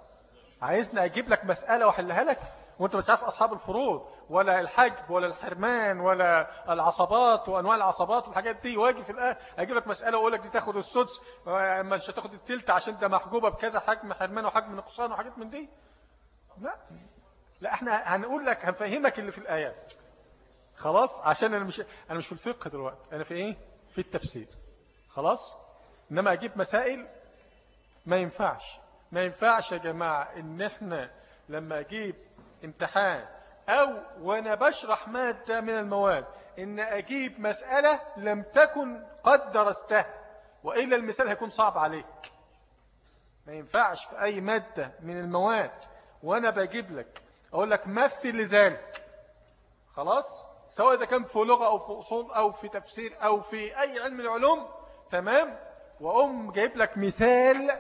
Speaker 1: عايزني أجيب لك مسألة وأحلها لك وأنت مش عارف أصحاب الفروض. ولا الحجب ولا الحرمان ولا العصبات وأنواع العصبات والحاجات دي. واجي في الآن أجيب لك مسألة وأقول لك دي تاخد السدس مش هتاخد التلت عشان ده محجوبة بكذا حجم حرمان وحجم نقصان وحاجات من دي. لا. لا إحنا هنقول لك هنفهمك اللي في الآيات خلاص؟ عشان أنا مش أنا مش في الفقه دلوقتي. أنا في إيه؟ في التفسير. خلاص؟ إنما أجيب مسائل ما ينفعش. ما ينفعش يا جماعة إن إحنا لما أجيب امتحان أو وأنا بشرح مادة من المواد إن أجيب مسألة لم تكن قد درستها وإلا المثال هيكون صعب عليك. ما ينفعش في أي مادة من المواد وأنا بجيب لك أقول لك مثل لذلك. خلاص؟ سواء إذا كان في لغة أو في أصول أو في تفسير أو في أي علم العلوم تمام؟ وأم جايب لك مثال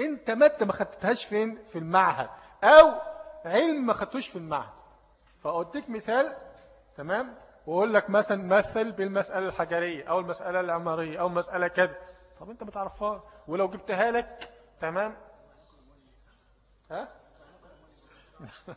Speaker 1: أنت مادة ما خدتهاش فين؟ في المعهد أو علم ما خدتوش في المعهد. فأديك مثال تمام؟ وأقول لك مثلا مثل بالمسألة الحجرية أو المسألة العمارية أو مسألة كذا. طب أنت بتعرفها؟ ولو جبتها لك تمام؟ ها؟ [LAUGHS]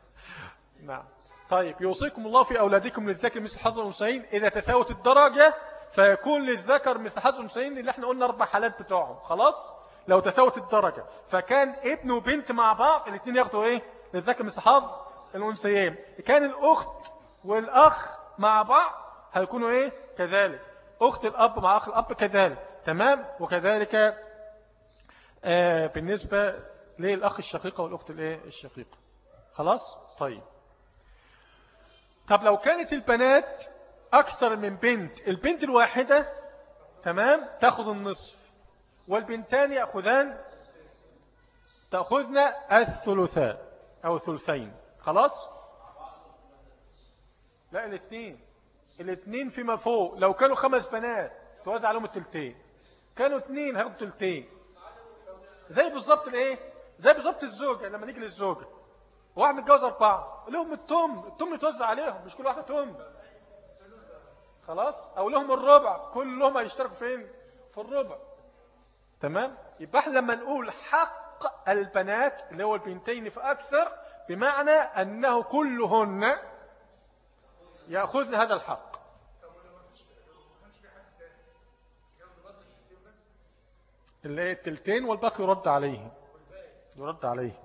Speaker 1: نعم. طيب يوصيكم الله في أولادكم للذكر مثل حظ الأنثيين. إذا تساوت الدرجة فيكون للذكر مثل حظ الأنثيين اللي إحنا قلنا أربع حالات بتوعهم. خلاص؟ لو تساوت الدرجة. فكان ابن وبنت مع بعض الاثنين ياخدوا إيه؟ للذكر مثل حظ الأنثيين. كان الأخت والأخ مع بعض هيكونوا إيه؟ كذلك. أخت الأب مع أخ الأب كذلك. تمام؟ وكذلك آه بالنسبة للأخ الشقيقة والأخت الإيه؟ الشقيقة. خلاص؟ طيب. طب لو كانت البنات أكثر من بنت البنت الواحدة تمام؟ تأخذ النصف. والبنتان يأخذان تأخذن الثلثاء أو ثلثين. خلاص؟ لا الاثنين. الاثنين فيما فوق. لو كانوا خمس بنات توزع عليهم التلتين. كانوا اثنين هياخدوا تلتين زي بالظبط الايه؟ زي بالظبط الزوجة لما نيجي للزوجة. واحد متجوز أربعة. لهم التم التم يتوزع عليهم مش كل واحدة تم خلاص؟ أو لهم الربع. كلهم هيشتركوا فين؟ في الربع. تمام؟ يبقى إحنا لما نقول حق البنات اللي هو البنتين فأكثر بمعنى أنه كلهن يأخذن هذا الحق. التلتين والباقي يرد عليه يرد عليه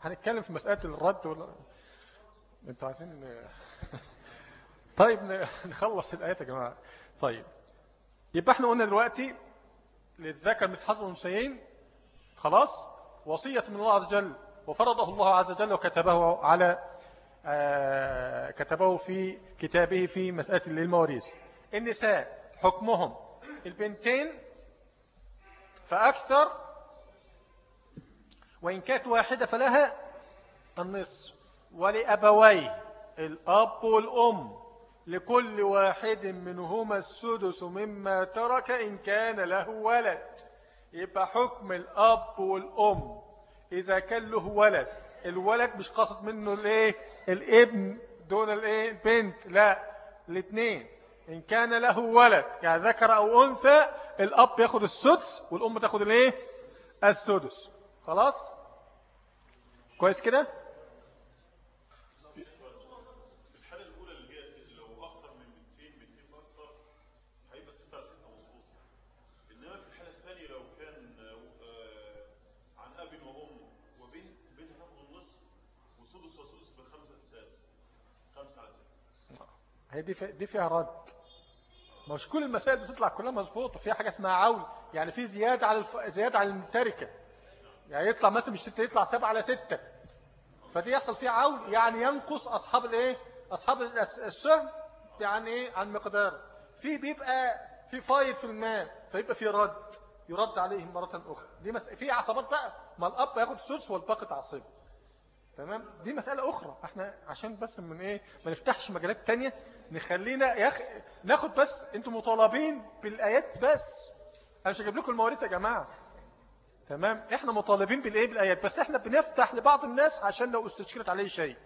Speaker 1: هنتكلم في مسألة الرد ولا؟ أنتوا عايزين [LAUGHS] طيب نخلص الآيات يا جماعة. طيب. يبقى إحنا قلنا دلوقتي للذكر مثل حظ الأنثيين. خلاص؟ وصية من الله عز وجل وفرضه الله عز وجل وكتبه على آه كتبه في كتابه في مسألة المواريث النساء حكمهم البنتين فأكثر وإن كانت واحدة فلها النصف. ولأبويه الأب والأم لكل واحد منهما السدس مما ترك إن كان له ولد. يبقى حكم الأب والأم. إذا كان له ولد الولد مش قصد منه الإيه؟ الابن دون الإيه؟ البنت لا الاثنين إن كان له ولد يعني ذكر أو أنثى الأب ياخد السدس والأم تاخد الإيه؟ السدس. خلاص؟ كويس كده؟ هي دي دي فيها رد مش كل المسائل بتطلع كلها مظبوطة. فيها حاجة اسمها عول يعني في زيادة على الف... زيادة على التركه يعني يطلع مثلا مش 6 يطلع 7 على 6 فدي يحصل فيها عول يعني ينقص أصحاب الإيه؟ أصحاب السهم يعني إيه؟ عن مقدار. في بيبقى في فايد في الماء فيبقى في رد. يرد عليهم مرة أخرى. دي مس... في عصبات بقى. ما الأب ياخد السدس والباقي تعصب تمام؟ دي مسألة أخرى. إحنا عشان بس من إيه ما نفتحش مجالات تانية نخلينا يا أخي ناخد بس أنتم مطالبين بالآيات بس. أنا مش هجيب لكم المواريث يا جماعة. تمام؟ إحنا مطالبين بالإيه؟ بالآيات. بس إحنا بنفتح لبعض الناس عشان لو استشكلت عليه شيء.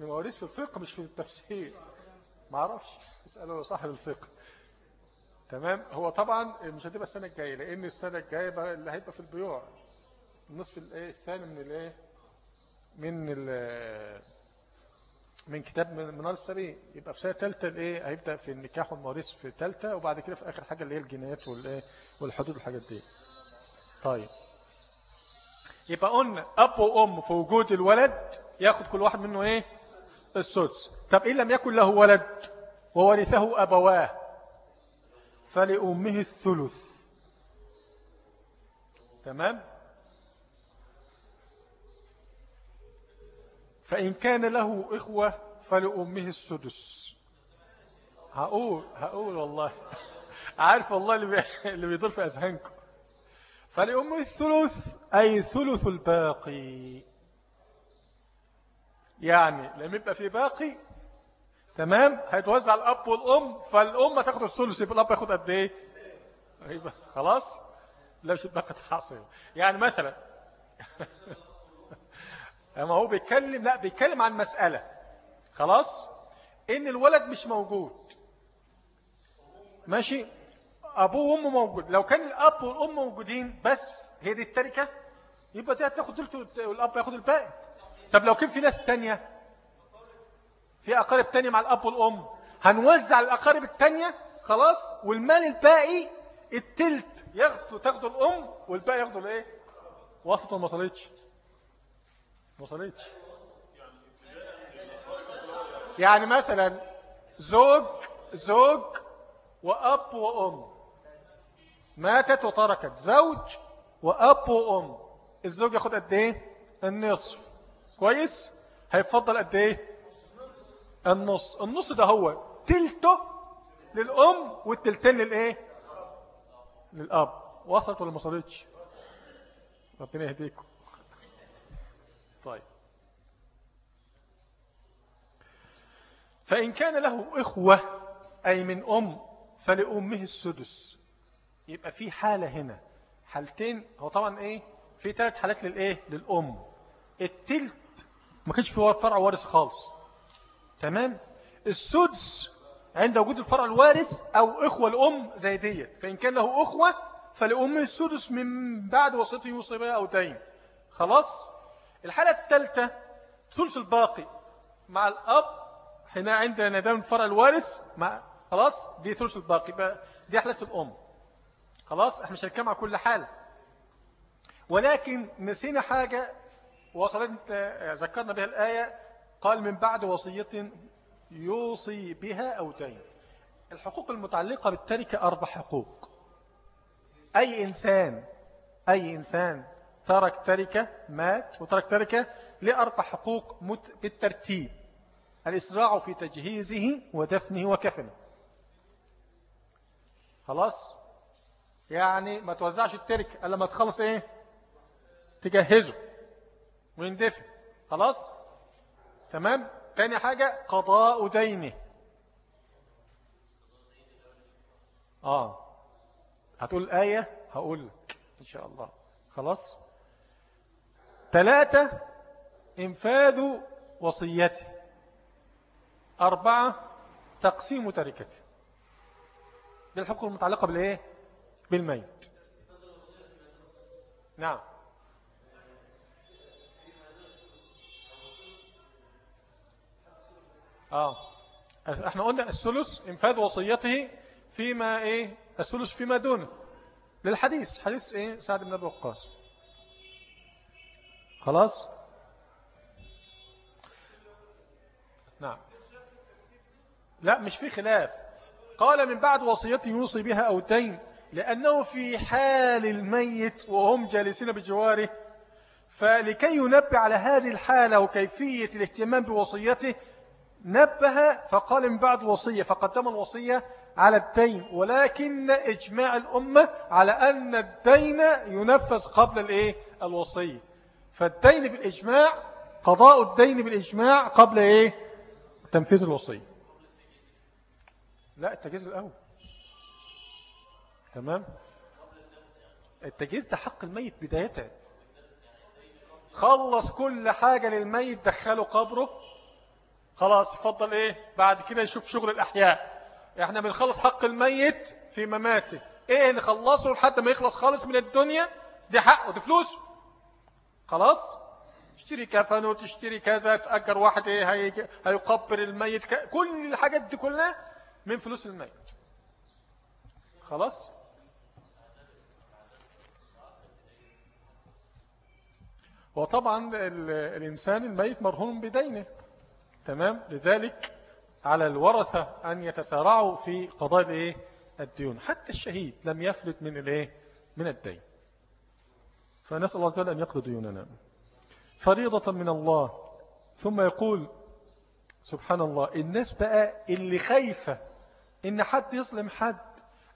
Speaker 1: المواريث في الفقه مش في التفسير. ما أعرفش. اسأله صاحب الفقه. تمام؟ هو طبعا مش هتبقى السنة الجاية لأن السنة الجاية اللي هيبقى في البيوع. النصف الثاني من الآية من ال من كتاب منار السبيل يبقى في سنة ثالثة الآية هيبدأ في النكاح والمواريث في ثالثة وبعد كده في آخر حاجة اللي هي الجنايات والآية والحدود والحاجات دي. طيب. يبقى قلنا أب وأم في وجود الولد ياخد كل واحد منه إيه؟ السدس. طب إن لم يكن له ولد وورثه أبواه فلأمه الثلث. تمام؟ فإن كان له إخوة فلأمه السدس. هقول هقول والله. [LAUGHS] عارف والله اللي, [LAUGHS] اللي بيدور في أذهانكم. فلأمه الثلث أي ثلث الباقي. يعني لما يبقى في باقي تمام؟ هيتوزع الأب والأم فالأم تاخد الثلث يبقى الأب ياخد قد إيه؟ خلاص؟ لا مش باقي تحصيل يعني مثلا [LAUGHS] أما هو بيتكلم لا بيتكلم عن مسألة. خلاص؟ إن الولد مش موجود. ماشي؟ أبوه وأمه موجود. لو كان الأب والأم موجودين بس هي دي التركة يبقى دي هتاخد ثلث والأب ياخد الباقي. طب لو كان في ناس تانية في أقارب تانية مع الأب والأم هنوزع الأقارب التانية؟ خلاص؟ والمال الباقي التلت ياخدوا تاخدوا الأم والباقي ياخدوا الإيه؟ وسط ما وصلتش وصلتش يعني مثلا زوج زوج وأب وأم. ماتت وتركت. زوج وأب وأم. الزوج ياخد قد إيه؟ النصف. كويس؟ هيفضل قد إيه؟ النص. النص ده هو تلته للأم والتلتين للإيه؟ للأب. وصلت ولا ما وصلتش ربنا يهديكم. طيب. فإن كان له إخوة أي من أم فلأمه السدس. يبقى في حالة هنا. حالتين هو طبعا إيه؟ في ثلاث حالات للإيه؟ للأم. التلت ما كانش في فرع وارث خالص. تمام؟ السدس عند وجود الفرع الوارث أو إخوة الأم زي دي فإن كان له أخوة فلأمه السدس من بعد وصيته يوصي بها أو دين خلاص؟ الحالة الثالثة ثلث الباقي مع الأب. هنا عندنا ندام الفرع الوارث مع خلاص؟ دي ثلث الباقي بقى دي حالة الأم. خلاص؟ إحنا مش هنتكلم على كل حالة ولكن نسينا حاجة وصلت ذكرنا بها الآية قال من بعد وصية يوصي بها أو دين الحقوق المتعلقة بالتركة أربع حقوق. أي إنسان أي إنسان ترك تركة مات وترك تركة لأربع حقوق بالترتيب. الإسراع في تجهيزه ودفنه وكفنه. خلاص؟ يعني ما توزعش الترك ألا ما تخلص إيه؟ تجهزه ويندفن. خلاص؟ تمام؟ تاني حاجة قضاء دينه. آه. هتقول الآية هقول لك إن شاء الله. خلاص؟ ثلاثة إنفاذ وصيته. أربعة تقسيم تركته. دي الحقوق المتعلقة بالإيه؟ بالميت. نعم. آه. إحنا قلنا الثلث إنفاذ وصيته فيما إيه؟ الثلث فيما دونه. للحديث. حديث إيه؟ سعد بن أبي وقاص. خلاص؟ نعم. لا مش في خلاف. قال من بعد وصية يوصي بها أو دين لأنه في حال الميت وهم جالسين بجواره فلكي ينبه على هذه الحالة وكيفية الاهتمام بوصيته نبه فقال من بعد وصية فقدم الوصية على الدين. ولكن إجماع الأمة على أن الدين ينفذ قبل الإيه؟ الوصية. فالدين بالإجماع قضاء الدين بالإجماع قبل إيه؟ تنفيذ الوصية لا التجهيز الأول. تمام؟ التجهيز ده حق الميت بدايته خلص كل حاجة للميت دخله قبره. خلاص يفضل إيه؟ بعد كده يشوف شغل الأحياء. إحنا بنخلص حق الميت في مماته. إيه اللي خلصه لحد ما يخلص خالص من الدنيا؟ دي حقه دي فلوسه. خلاص؟ اشتري كفن وتشتري كذا تأجر واحد إيه هيقبر الميت كل الحاجات دي كلها من فلوس الميت. خلاص؟ وطبعا الإنسان الميت مرهون بدينه. تمام؟ لذلك على الورثة أن يتسارعوا في قضاء الإيه؟ الديون. حتى الشهيد لم يفلت من الإيه؟ من الدين. فنسأل الله تعالى أن يقضي ديوننا. فريضة من الله. ثم يقول سبحان الله الناس بقى اللي خايفة إن حد يظلم حد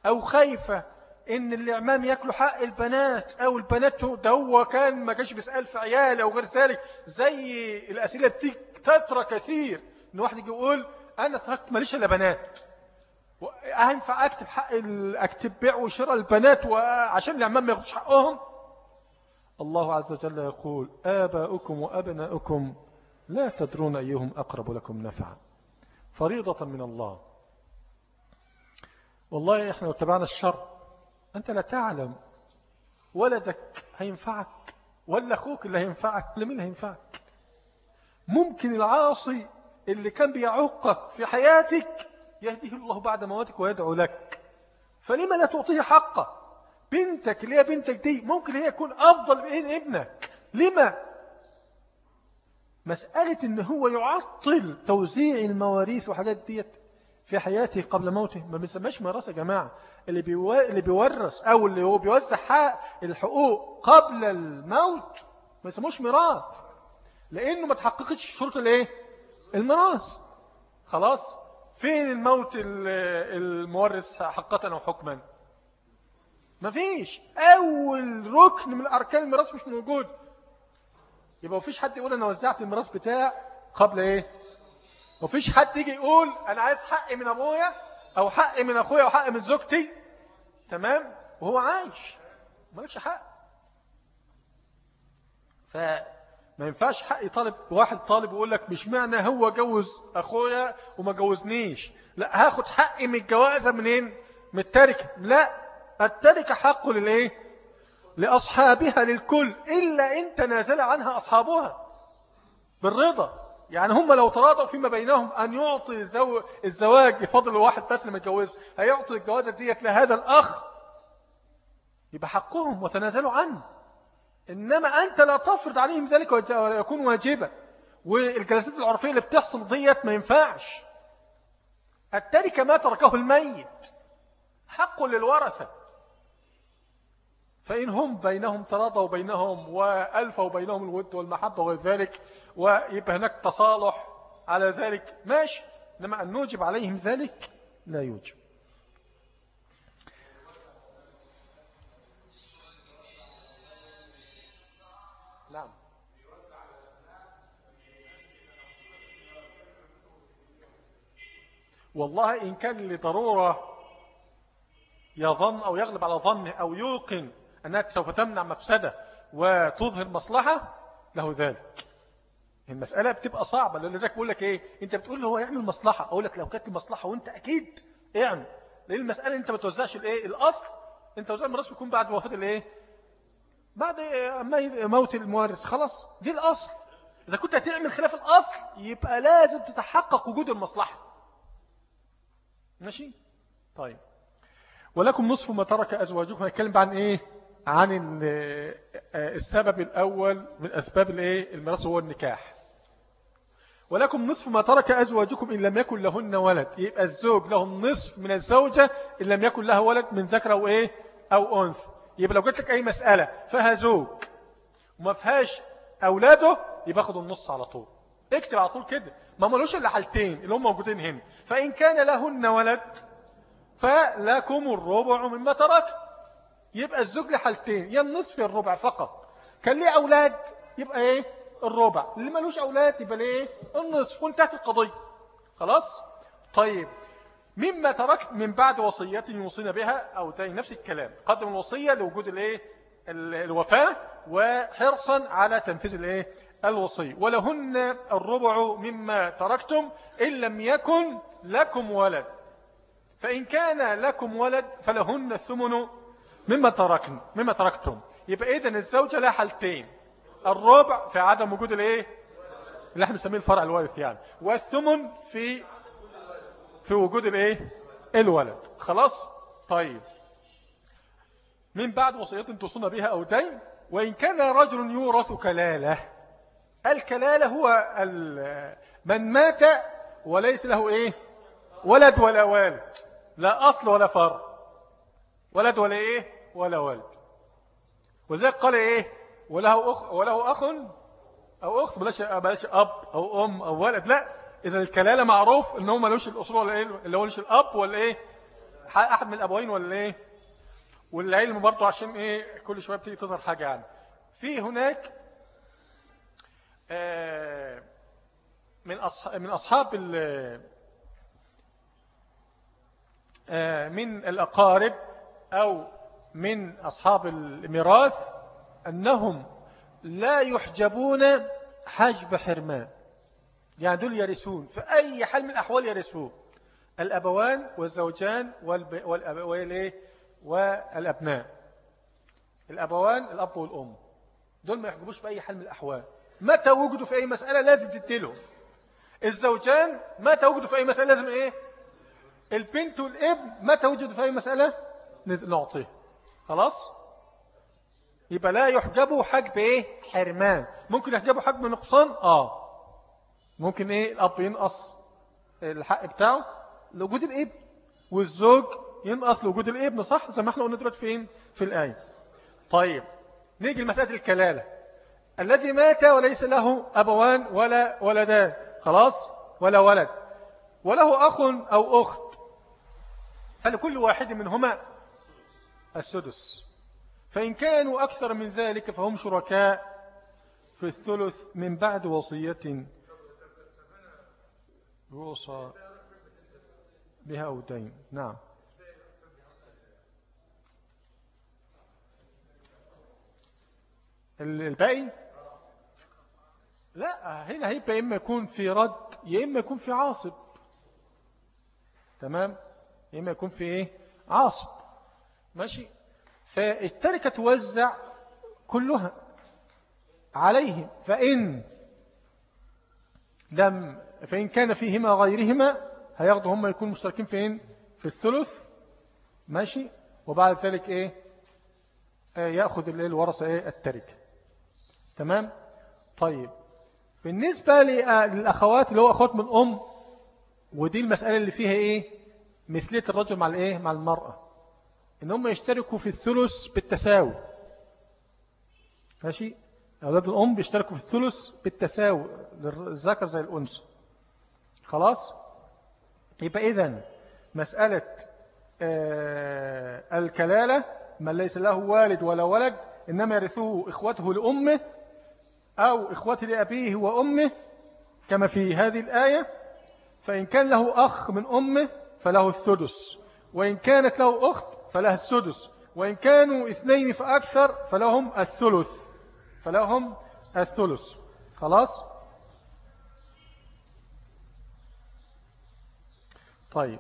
Speaker 1: أو خايفة إن الإعمام يأكلوا حق البنات أو البنات ده هو كان ما كانش بيسأل في عيال أو غير ذلك. زي الأسئلة تترى كثير. إن واحد يجي يقول أنا تركت ماليش إلا بنات. هينفع أكتب حق أكتب بيع وشراء البنات وعشان الإعمام ما ياخدوش حقهم؟ الله عز وجل يقول آباؤكم وأبناؤكم لا تدرون أيهم أقرب لكم نفعا. فريضة من الله. والله إحنا اتبعنا الشر أنت لا تعلم. ولدك هينفعك ولا أخوك اللي هينفعك لمين هينفعك. ممكن العاصي اللي كان بيعوقك في حياتك يهديه الله بعد موتك ويدعو لك. فلما لا تعطيه حقه؟ بنتك اللي هي بنتك دي ممكن هي يكون أفضل من ابنك. لما؟ مسألة إن هو يعطل توزيع المواريث وحاجات ديت في حياته قبل موته ما بنسماش ميراث يا جماعة. اللي, بيو... اللي بيورث أو اللي هو بيوزع حق الحقوق قبل الموت ما يسموش ميراث. لأنه ما تحققتش شروط الإيه؟ الميراث. خلاص؟ فين الموت المورث حقا أو حكما؟ ما فيش أول ركن من أركان الميراث مش موجود. يبقى ما فيش حد يقول أنا وزعت الميراث بتاع قبل إيه؟ ما فيش حد يجي يقول أنا عايز حقي من أبويا أو حقي من أخويا أو حقي من زوجتي. تمام؟ وهو عايش. ما لكش حق فما ينفعش حقي طالب واحد طالب يقول لك مش معنى هو جوز أخويا وما جوزنيش. لا هاخد حقي من الجوازة منين؟ من التركة. لا. التركة حق للإيه؟ لأصحابها للكل إلا إن تنازل عنها أصحابها بالرضا. يعني هم لو تراضوا فيما بينهم أن يعطي الزواج يفضل واحد بس لما يتجوز هيعطي الجوازة ديت لهذا الأخ. يبقى حقهم وتنازلوا عنه. إنما أنت لا تفرض عليهم ذلك ويكون واجبا. والجلسات العرفية اللي بتحصل ديت ما ينفعش. التركة ما تركه الميت. حق للورثة. فإن هم بينهم تراضوا بينهم وألفوا بينهم الود والمحبة وغير ذلك ويبقى هناك تصالح على ذلك. ماشي. إنما أن نوجب عليهم ذلك لا يوجب. نعم. والله إن كان لضرورة يظن أو يغلب على ظنه أو يوقن أنك سوف تمنع مفسدة وتظهر مصلحة له ذلك. المسألة بتبقى صعبة لأن ذلك بقول لك إيه أنت بتقول له هو يعمل مصلحة أقول لك لو كانت المصلحة وأنت أكيد اعمل. لأن المسألة أنت ما توزعش الإيه الأصل أنت توزع الميراث بيكون بعد وفاة الإيه بعد موت المورث خلاص دي الأصل. إذا كنت هتعمل خلاف الأصل يبقى لازم تتحقق وجود المصلحة. ماشي؟ طيب. ولكم نصف ما ترك أزواجكم. هنتكلم عن إيه؟ عن السبب الأول من أسباب الميراث هو النكاح. ولكم نصف ما ترك أزواجكم إن لم يكن لهن ولد. يبقى الزوج له النصف من الزوجة إن لم يكن لها ولد من ذكر أو إيه؟ أو أنثى. يبقى لو قلت لك أي مسألة فيها زوج وما فيهاش أولاده يبقى ياخد النص على طول. اكتب على طول كده. ما ملوش إلا حالتين اللي هم موجودين هنا. فإن كان لهن ولد فلكم الربع مما ترك. يبقى الزوج لحالتين يا النصف يا الربع فقط. كان ليه أولاد؟ يبقى إيه؟ الربع. اللي ملوش أولاد يبقى ليه؟ النصف. وانتهت القضية. خلاص؟ طيب. مما تركت من بعد وصية يوصينا بها أو تاني نفس الكلام. قدم الوصية لوجود الإيه؟ الوفاة وحرصا على تنفيذ الإيه؟ الوصية. ولهن الربع مما تركتم إن لم يكن لكم ولد. فإن كان لكم ولد فلهن الثمن مما تركن مما تركتم. يبقى إذن الزوجة لها حالتين. الربع في عدم وجود الإيه؟ اللي إحنا بنسميه الفرع الوارث يعني. والثمن في في وجود الإيه؟ الولد. خلاص؟ طيب. من بعد وصية توصون بها أو دين وإن كان رجل يورث كلالة الكلالة هو من مات وليس له إيه؟ ولد ولا والد. لا أصل ولا فر ولد ولا إيه؟ ولا والد وذلك قال إيه؟ وله أخ, وله أخ أو أخت بلاش, بلاش أب أو أم أو ولد. لا إذا الكلالة معروف إن هو ملوش الأصول ولا إيه اللي هو ملوش الأب ولا إيه أحد من الأبوين ولا إيه. والعلم برضه عشان إيه كل شوية بتيجي تظهر حاجة يعني. في هناك آه، من أصحاب من أصحاب آه، من الأقارب أو من أصحاب الميراث أنهم لا يحجبون حجب حرمان. يعني دول يرثون في أي حال من الأحوال يرثون. الأبوان والزوجان والأبناء. الأبوان الأب والأم. دول ما يحجبوش في أي حال من الأحوال. متى وجدوا في أي مسألة لازم تديلهم الزوجان متى وجدوا في أي مسألة لازم إيه؟ البنت والابن متى وجدوا في أي مسألة؟ نعطيه خلاص؟ يبقى لا يحجبوا حجب إيه؟ حرمان. ممكن يحجبوا حجب نقصان؟ آه. ممكن إيه؟ الأب ينقص الحق بتاعه لوجود الإبن والزوج ينقص لوجود الإبن صح؟ زي ما إحنا قلنا دلوقتي فين؟ في الآية. طيب نيجي لمسألة الكلالة. الذي مات وليس له أبوان ولا ولدان. خلاص؟ ولا ولد. وله أخ أو أخت. فلكل واحد منهما السدس. فإن كانوا أكثر من ذلك فهم شركاء في الثلث من بعد وصية يوصى بها أو دين. نعم. الباقي؟ لا هنا هيبقى إما يكون في رد يا إما يكون في عاصب. تمام؟ يا إما يكون في إيه؟ عاصب. ماشي؟ فالتركة توزع كلها عليهم فإن لم فإن كان فيهما غيرهما هياخدوا هم يكونوا مشتركين فين؟ في الثلث. ماشي؟ وبعد ذلك إيه؟ آه، يأخذ الورثة إيه؟ التركة. تمام؟ طيب. بالنسبة آه، للأخوات اللي هو أخوات من أم ودي المسألة اللي فيها إيه؟ مثلية الرجل مع الإيه؟ مع المرأة. إن هم يشتركوا في الثلث بالتساوي. ماشي؟ أولاد الأم بيشتركوا في الثلث بالتساوي للذكر زي الأنثى. خلاص؟ يبقى إذن مسألة آه الكلالة من ليس له والد ولا ولد إنما يرثوه إخوته لأمه أو إخوته لأبيه وأمه كما في هذه الآية فإن كان له أخ من أمه فله الثلث وإن كانت له أخت فلها السدس. وإن كانوا اثنين فأكثر فلهم الثلث. فلهم الثلث. خلاص؟ طيب.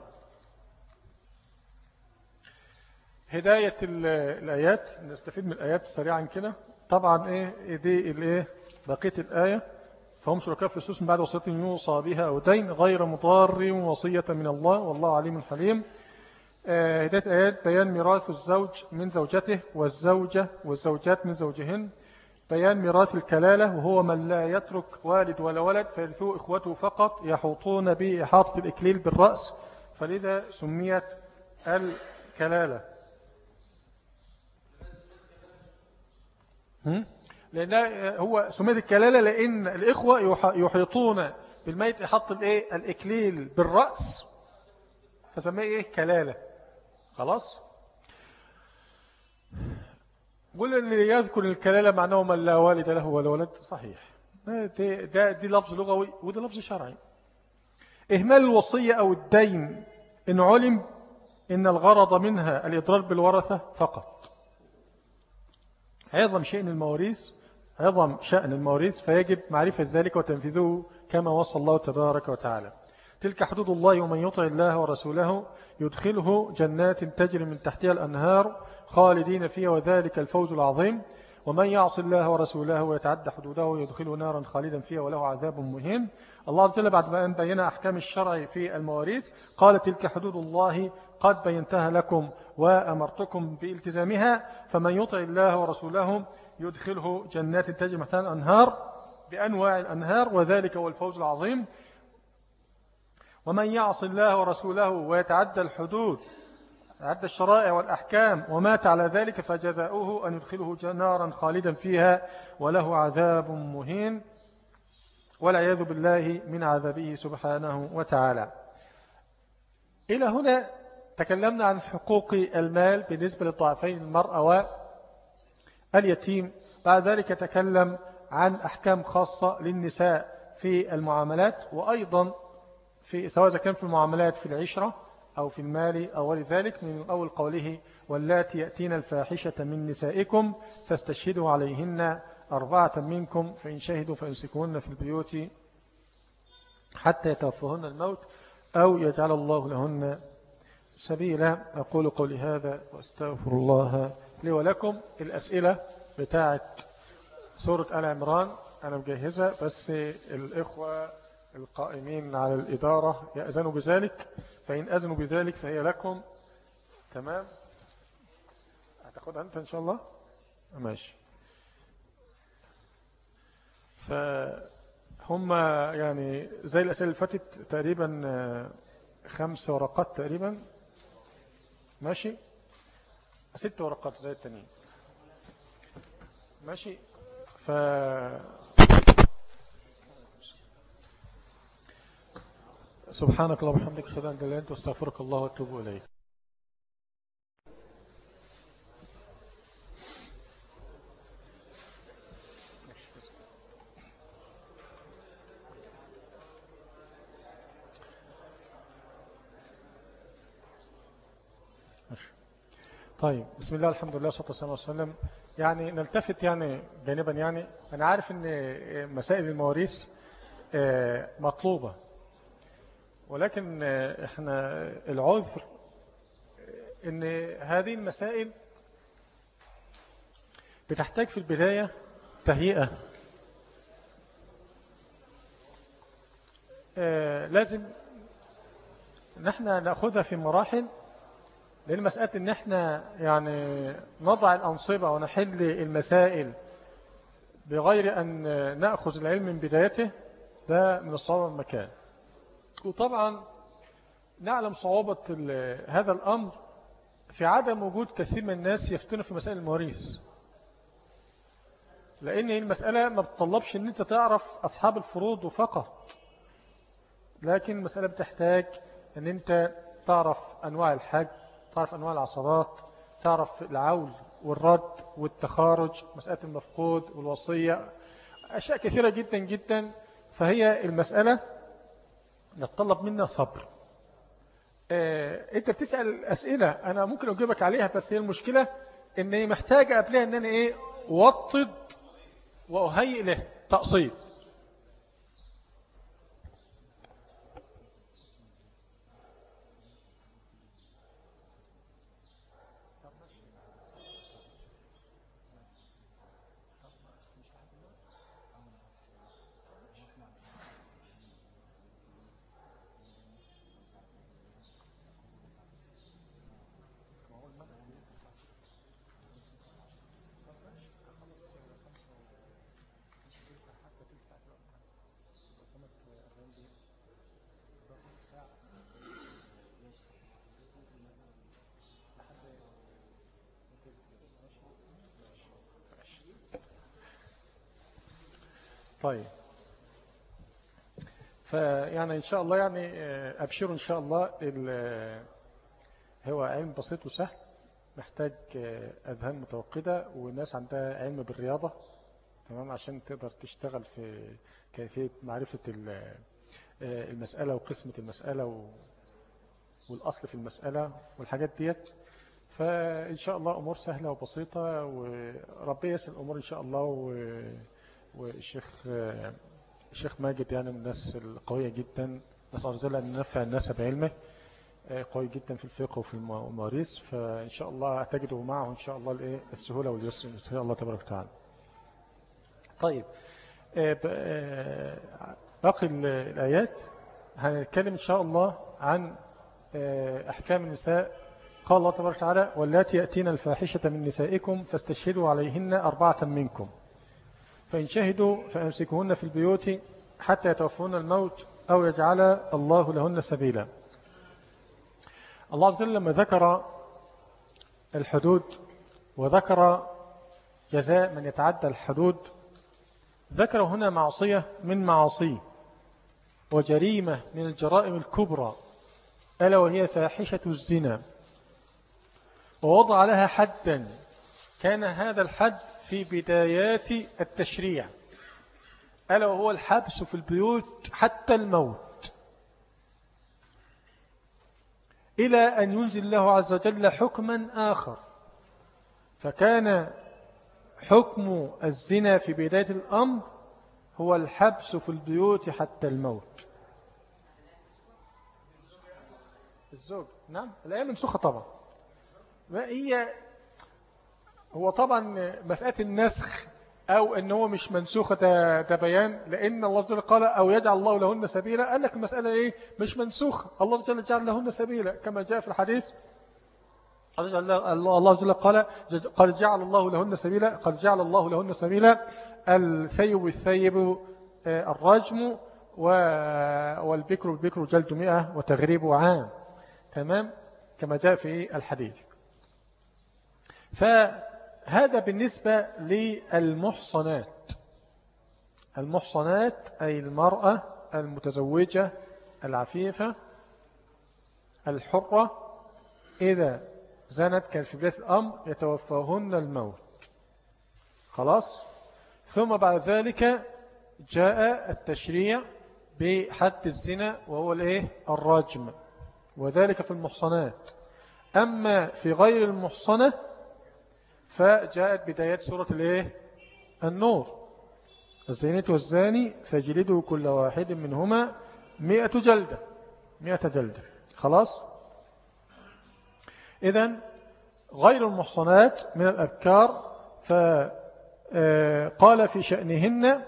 Speaker 1: هداية الآيات نستفيد من الآيات سريعا كده. طبعا إيه دي الإيه بقية الآية. فهم شركاء في السوس من بعد وصية يوصى بها أو دين غير مضار وصية من الله والله عليم حليم. هداية آيات بيان ميراث الزوج من زوجته والزوجة والزوجات من زوجهن. بيان ميراث الكلالة وهو من لا يترك والد ولا ولد فيرثوه إخوته فقط يحوطون بإحاطة الإكليل بالرأس. فلذا سميت الكلالة. لأن هو سميت الكلالة لأن الإخوة يحيطون بالميت الإيه؟ الإكليل بالرأس. فسميه إيه؟ كلالة. خلاص؟ قل اللي يذكر الكلالة معناه من لا والد له ولا ولد. صحيح. ده, دي لفظ لغوي وده لفظ شرعي. إهمال الوصية أو الدين إن علم إن الغرض منها الإضرار بالورثة فقط. عظم شأن المواريث عظم شأن المواريث فيجب معرفة ذلك وتنفيذه كما وصى الله تبارك وتعالى. تلك حدود الله ومن يطع الله ورسوله يدخله جنات تجري من تحتها الأنهار خالدين فيها وذلك الفوز العظيم. ومن يعص الله ورسوله ويتعدى حدوده يدخله نارا خالدا فيها وله عذاب مهين. الله عز وجل بعد ما أن بين أحكام الشرع في المواريث قال تلك حدود الله قد بينتها لكم وأمرتكم بإلتزامها. فمن يطع الله ورسوله يدخله جنات تجري محتها الأنهار بأنواع الأنهار وذلك هو الفوز العظيم. ومن يعص الله ورسوله ويتعدى الحدود عد الشرائع والأحكام ومات على ذلك فجزاؤه أن يدخله نارا خالدا فيها وله عذاب مهين. والعياذ بالله من عذابه سبحانه وتعالى. إلى هنا تكلمنا عن حقوق المال بالنسبة للضعفين المرأة واليتيم. بعد ذلك تكلم عن أحكام خاصة للنساء في المعاملات وأيضا في سواء كان في المعاملات في العشرة أو في المال أو ذلك من أول قوله واللاتي يأتين الفاحشة من نسائكم فاستشهدوا عليهن أربعة منكم فإن شهدوا فأمسكوهن في البيوت حتى يتوفهن الموت أو يجعل الله لهن سبيلا. أقول قولي هذا وأستغفر الله لي ولكم. الأسئلة بتاعة سورة آل عمران أنا مجهزة بس الإخوة القائمين على الإدارة يأذنوا بذلك فإن أذنوا بذلك فهي لكم. تمام؟ هتاخدها أنت إن شاء الله؟ ماشي. فهم يعني زي الأسئلة اللي فاتت تقريبا آه، خمس ورقات تقريبا. ماشي؟ ست ورقات زي التانيين. ماشي؟ ف سبحانك اللهم وبحمدك أشهد أن لا أستغفرك الله وأتوب إليك. طيب بسم الله الحمد لله والصلاة والسلام وسلم يعني نلتفت يعني جانبا يعني. أنا عارف إن مسائل المواريث آه، مطلوبة. ولكن إحنا العذر ان هذه المسائل بتحتاج في البداية تهيئة. آه، لازم نحن نأخذها في مراحل لأن مسألة إن إحنا يعني نضع الأنصبة ونحل المسائل بغير أن نأخذ العلم من بدايته ده من الصواب المكان. وطبعا نعلم صعوبة هذا الأمر في عدم وجود كثير من الناس يفتنوا في مسائل المواريث. لأن المسألة ما بتطلبش أن أنت تعرف أصحاب الفروض فقط. لكن المسألة بتحتاج أن أنت تعرف أنواع الحج تعرف أنواع العصرات تعرف العول والرد والتخارج مسألة المفقود والوصية أشياء كثيرة جدا جدا. فهي المسألة يتطلب منا صبر. آه، انت بتسأل أسئلة أنا ممكن أجيبك عليها بس هي المشكلة إن هي محتاجة قبلها إن أنا إيه وطد وأهيئ له تقصيد طيب. فيعني إن شاء الله يعني آه، أبشروا إن شاء الله هو علم بسيط وسهل محتاج آه، أذهان متوقدة والناس عندها علم بالرياضة تمام؟ عشان تقدر تشتغل في كيفية معرفة آه، المسألة وقسمة المسألة والأصل في المسألة والحاجات ديت. فإن شاء الله أمور سهلة وبسيطة وربي يسر الأمور إن شاء الله والشيخ الشيخ ماجد يعني من الناس القوية جدا نسأل الله أن ننفع الناس بعلمه آه، قوي جدا في الفقه وفي المواريث فإن شاء الله تجدوا معه إن شاء الله السهولة واليسر إن شاء الله تبارك وتعالى. طيب آه، آه، باقي الآيات. هنتكلم إن شاء الله عن أحكام النساء. قال الله تبارك وتعالى واللاتي يأتين الفاحشة من نسائكم فاستشهدوا عليهن أربعة منكم. فإن شهدوا فأمسكوهن في البيوت حتى يتوفون الموت أو يجعل الله لهن سبيلا. الله عز وجل لما ذكر الحدود وذكر جزاء من يتعدى الحدود ذكر هنا معصية من معصيه وجريمة من الجرائم الكبرى ألا وهي فاحشة الزنا. ووضع لها حدا. كان هذا الحد في بدايات التشريع. ألا وهو الحبس في البيوت حتى الموت. إلى أن ينزل الله عز وجل حكما آخر. فكان حكم الزنا في بداية الأمر هو الحبس في البيوت حتى الموت. الزوج. نعم. الآية منسوخة طبعا. ما هي هو طبعا مسألة النسخ أو أن هو مش منسوخة ده بيان لأن الله جل قال أو يجعل الله لهن سبيلا. قال لك المسألة إيه؟ مش منسوخة. الله جل جعل لهن سبيلا كما جاء في الحديث. الله جل قال قد جعل الله لهن سبيلا قد جعل الله لهن سبيلا. الثيب الثيب آه، الرجم والبكر البكر جلد مئة وتغريب عام. تمام؟ كما جاء في الحديث. فالحديث هذا بالنسبة للمحصنات. المحصنات أي المرأة المتزوجة العفيفة الحرة إذا زنت كان في بداية الأمر يتوفاهن الموت. خلاص؟ ثم بعد ذلك جاء التشريع بحد الزنا وهو الإيه؟ الرجم. وذلك في المحصنات. أما في غير المحصنة فجاءت بدايات سورة الايه؟ النور. الزينة والزاني فجلدوا كل واحد منهما مئة جلدة. مئة جلدة. خلاص؟ إذن غير المحصنات من الأبكار فقال في شأنهن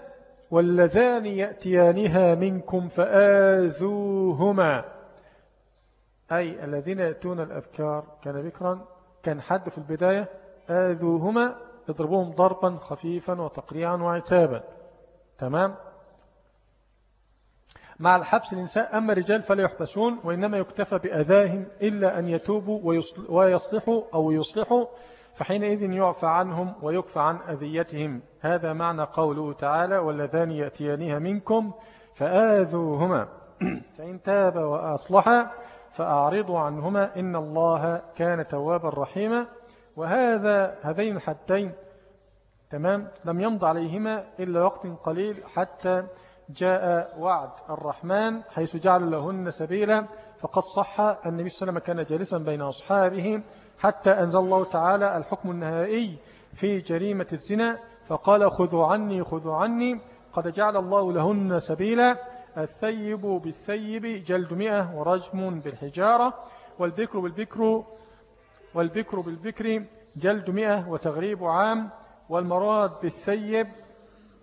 Speaker 1: واللذان يأتيانها منكم فآذوهما. أي الذين يأتون الأبكار كان بكرا كان حد في البداية آذوهما اضربوهم ضربا خفيفا وتقريعا وعتابا. تمام؟ مع الحبس النساء أما الرجال فلا يحبسون وإنما يكتفى بأذاهم إلا أن يتوبوا ويصلحوا أو يصلحوا فحينئذ يعفى عنهم ويكفى عن أذيتهم. هذا معنى قوله تعالى والذان يأتيانها منكم فآذوهما [CLEARS THROAT] فإن تاب وأصلحا فأعرضوا عنهما إن الله كان توابا رحيما. وهذا هذين الحدين تمام؟ لم يمض عليهما إلا وقت قليل حتى جاء وعد الرحمن حيث جعل لهن سبيلا. فقد صح النبي صلى الله عليه وسلم كان جالسا بين أصحابه حتى أنزل الله تعالى الحكم النهائي في جريمة الزنا. فقال خذوا عني خذوا عني قد جعل الله لهن سبيلا. الثيب بالثيب جلد مئة ورجم بالحجارة والبكر بالبكر والبكر بالبكر جلد مئة وتغريب عام والمراد بالثيب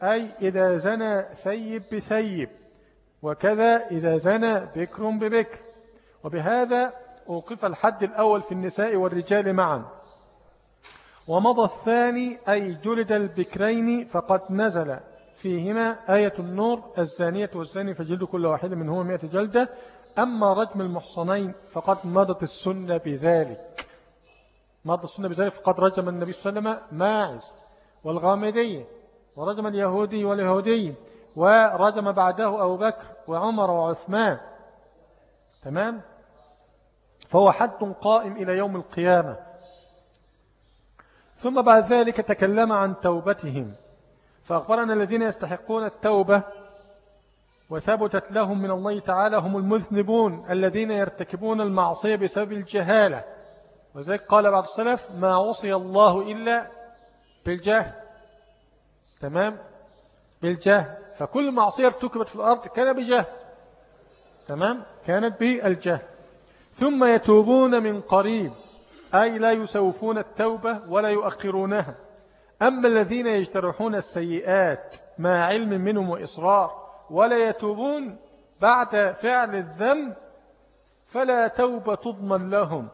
Speaker 1: أي إذا زنى ثيب بثيب وكذا إذا زنى بكر ببكر. وبهذا أوقف الحد الأول في النساء والرجال معا. ومضى الثاني أي جلد البكرين فقد نزل فيهما آية النور الزانية والزاني فجلد كل واحد منهما مئة جلدة. أما رجم المحصنين فقد مضت السنة بذلك. مضى السنة بذلك فقد رجم النبي صلى الله عليه وسلم ماعز والغامدية ورجم اليهودي واليهودي ورجم بعده أبو بكر وعمر وعثمان. تمام؟ فهو حد قائم إلى يوم القيامة. ثم بعد ذلك تكلم عن توبتهم. فأخبرنا الذين يستحقون التوبة وثبتت لهم من الله تعالى هم المذنبون الذين يرتكبون المعصية بسبب الجهالة. وذلك قال بعض السلف ما وصي الله إلا بالجهل تمام؟ بالجهل فكل معصية ارتكبت في الأرض كان بجهل تمام؟ كانت بالجهل ثم يتوبون من قريب. أي لا يسوفون التوبة ولا يؤخرونها. أما الذين يجترحون السيئات مع علم منهم وإصرار ولا يتوبون بعد فعل الذنب فلا توبة تضمن لهم.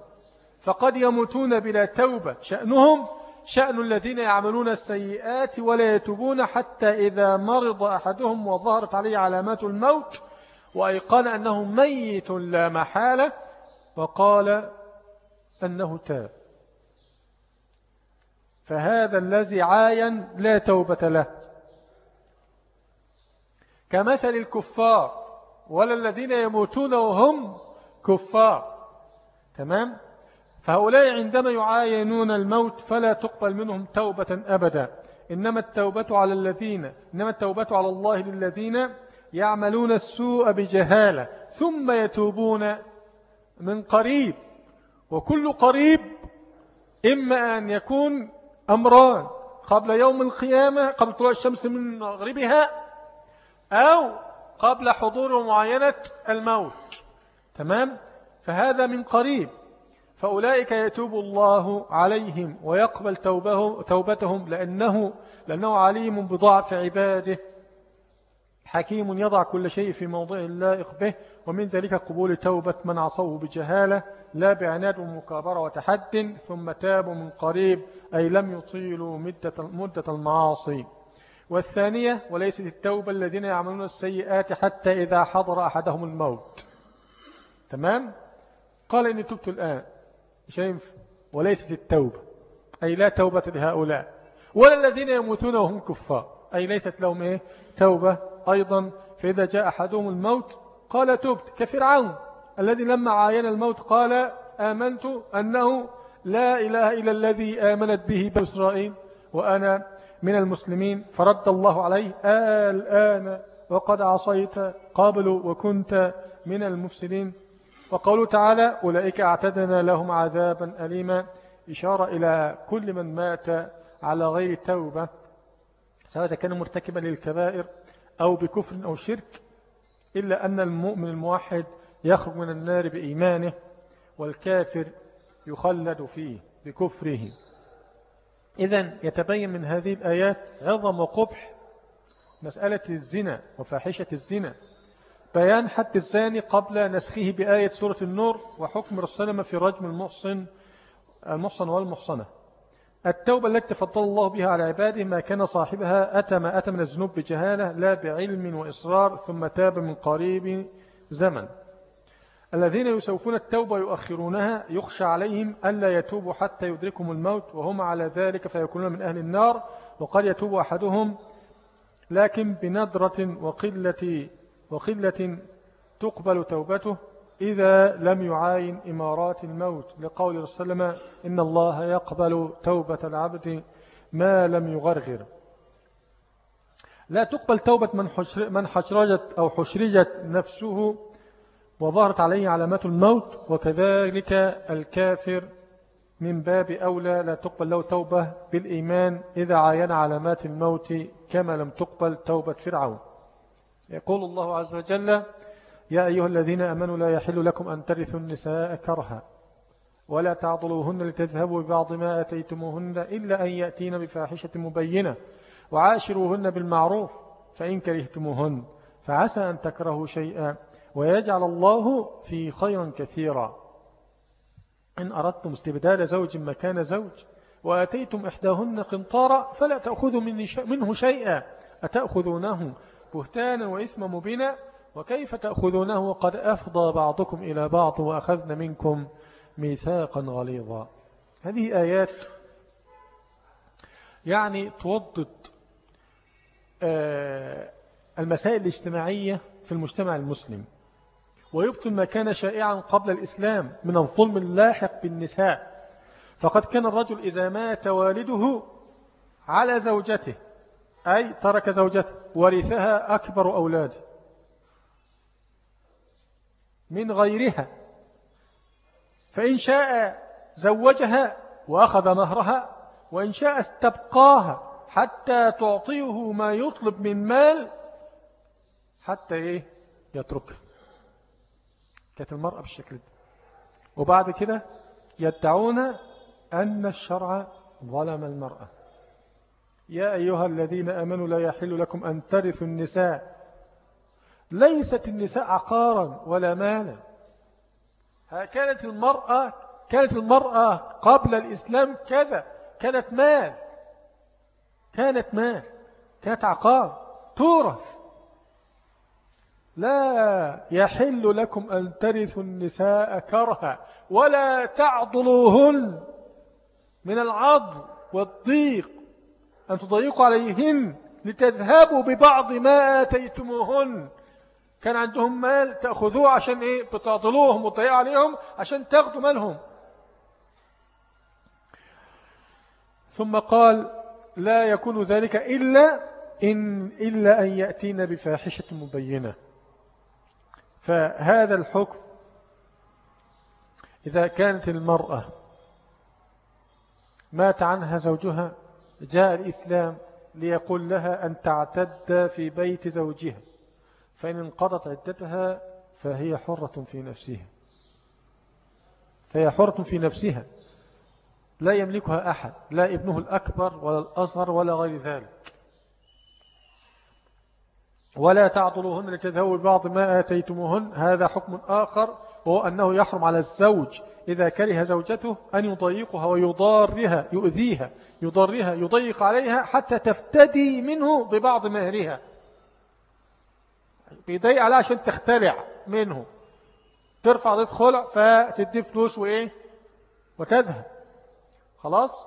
Speaker 1: فقد يموتون بلا توبة. شأنهم؟ شأن الذين يعملون السيئات ولا يتوبون حتى إذا مرض أحدهم وظهرت عليه علامات الموت وأيقن أنه ميت لا محالة وقال أنه تاب. فهذا الذي عاين لا توبة له. كمثل الكفار ولا الذين يموتون وهم كفار. تمام؟ فهؤلاء عندما يعاينون الموت فلا تقبل منهم توبة أبدا. إنما التوبة على الذين إنما التوبة على الله للذين يعملون السوء بجهالة ثم يتوبون من قريب. وكل قريب إما أن يكون أمران قبل يوم القيامة قبل طلوع الشمس من مغربها أو قبل حضور معينة الموت. تمام؟ فهذا من قريب. فأولئك يتوب الله عليهم ويقبل توبه توبتهم لأنه, لأنه عليم بضعف عباده. حكيم يضع كل شيء في موضع اللائق به ومن ذلك قبول توبة من عصوه بجهالة لا بعناد ومكابرة وتحد ثم تابوا من قريب أي لم يطيلوا مدة, مدة المعاصي. والثانية وليست التوبة الذين يعملون السيئات حتى إذا حضر أحدهم الموت. تمام؟ قال إني تبت الآن. شايف؟ وليست التوبة. أي لا توبة لهؤلاء. ولا الذين يموتون وهم كفار. أي ليست لهم إيه؟ توبة. أيضا فإذا جاء أحدهم الموت قال تبت كفرعون. الذي لما عاين الموت قال آمنت أنه لا إله إلا الذي آمنت به بإسرائيل وأنا من المسلمين. فرد الله عليه الآن وقد عصيت قبل وكنت من المفسدين. وقالوا تعالى أولئك أعتدنا لهم عذابا أليما. إشارة إلى كل من مات على غير توبة سواء كان مرتكبا للكبائر أو بكفر أو شرك إلا أن المؤمن الموحد يخرج من النار بإيمانه والكافر يخلد فيه بكفره. إذا يتبين من هذه الآيات عظم وقبح مسألة الزنا وفاحشة الزنا. بيان حد الزاني قبل نسخه بآية سورة النور وحكم رسلم في رجم المحصن المحصن والمحصنة. التوبة التي تفضل الله بها على عباده ما كان صاحبها أتى ما أتى من الذنوب بجهالة لا بعلم وإصرار ثم تاب من قريب زمن. الذين يسوفون التوبة يؤخرونها يخشى عليهم ألا يتوبوا حتى يدركهم الموت وهم على ذلك فيكونون من أهل النار وقد يتوب أحدهم لكن بندرة وقلة, وقلة تقبل توبته إذا لم يعاين إمارات الموت لقول رسول الله إن الله يقبل توبة العبد ما لم يغرغر. لا تقبل توبة من حشرجت أو حشرجت نفسه وظهرت عليه علامات الموت وكذلك الكافر من باب أولى لا تقبل له توبة بالإيمان إذا عاين علامات الموت كما لم تقبل توبة فرعون. يقول الله عز وجل يا أيها الذين أمنوا لا يحل لكم أن ترثوا النساء كرها ولا تعضلوهن لتذهبوا ببعض ما أتيتموهن إلا أن يأتين بفاحشة مبينة وعاشروهن بالمعروف فإن كرهتموهن فعسى أن تكرهوا شيئا ويجعل الله في خيرا كثيرا. إن أردتم استبدال زوج مكان زوج وأتيتم إحداهن قنطارا فلا تأخذوا منه شيئا أتأخذونه؟ بهتانا وإثم مبينا وكيف تأخذونه وقد أفضى بعضكم إلى بعض وأخذنا منكم ميثاقا غليظا. هذه آيات يعني توضد آه، المسائل الاجتماعية في المجتمع المسلم ويبطل ما كان شائعا قبل الإسلام من الظلم اللاحق بالنساء. فقد كان الرجل إذا مات والده على زوجته أي ترك زوجته. ورثها أكبر أولاده من غيرها. فإن شاء زوجها وأخذ مهرها وإن شاء استبقاها حتى تعطيه ما يطلب من مال حتى إيه؟ يتركها كانت المرأة بالشكل ده. وبعد كده يدعون أن الشرع ظلم المرأة. يا أيها الذين أمنوا لا يحل لكم أن ترثوا النساء. ليست النساء عقارا ولا مالا. كانت المرأة كانت المرأة قبل الإسلام كذا كانت مال. كانت مال كانت عقار. تورث. لا يحل لكم أن ترثوا النساء كرها ولا تعضلوهن من العضل والضيق. أن تضيقوا عليهن لتذهبوا ببعض ما آتيتموهن. كان عندهم مال تأخذوه عشان إيه؟ بتعضلوهم وتضيقوا عليهم عشان تاخدوا مالهم. ثم قال لا يكون ذلك إلا إن إلا أن يأتينا بفاحشة مبينة. فهذا الحكم إذا كانت المرأة مات عنها زوجها جاء الإسلام ليقول لها أن تعتد في بيت زوجها فإن انقضت عدتها فهي حرة في نفسها. فهي حرة في نفسها. لا يملكها أحد لا ابنه الأكبر ولا الأصغر ولا غير ذلك. ولا تعضلوهن لتذهبوا ببعض ما آتيتموهن. هذا حكم آخر وهو أنه يحرم على الزوج إذا كره زوجته أن يضيقها ويضارها يؤذيها يضرها يضيق عليها حتى تفتدي منه ببعض مهرها. بيضيق عليها عشان تختلع منه. ترفع ضد خلع فتدي فلوس وإيه؟ وتذهب. خلاص؟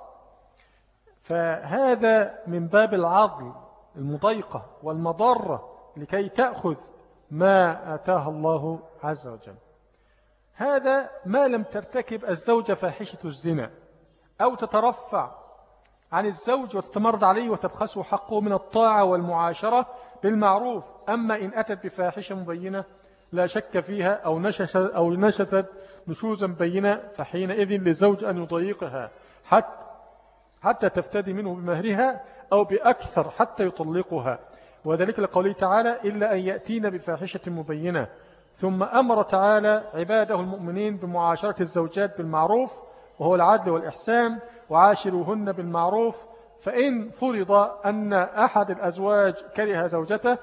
Speaker 1: فهذا من باب العضل المضيقة والمضرة لكي تأخذ ما آتاها الله عز وجل. هذا ما لم ترتكب الزوجة فاحشة الزنا أو تترفع عن الزوج وتتمرد عليه وتبخسه حقه من الطاعة والمعاشرة بالمعروف. أما إن أتت بفاحشة مبينة لا شك فيها أو نشست, أو نشست نشوزا بينة فحينئذ للزوج أن يضيقها حتى, حتى تفتدي منه بمهرها أو بأكثر حتى يطلقها. وذلك لقوله تعالى إلا أن يأتين بفاحشة مبينة. ثم أمر تعالى عباده المؤمنين بمعاشرة الزوجات بالمعروف وهو العدل والإحسان وعاشروهن بالمعروف فإن فرض أن أحد الأزواج كره زوجته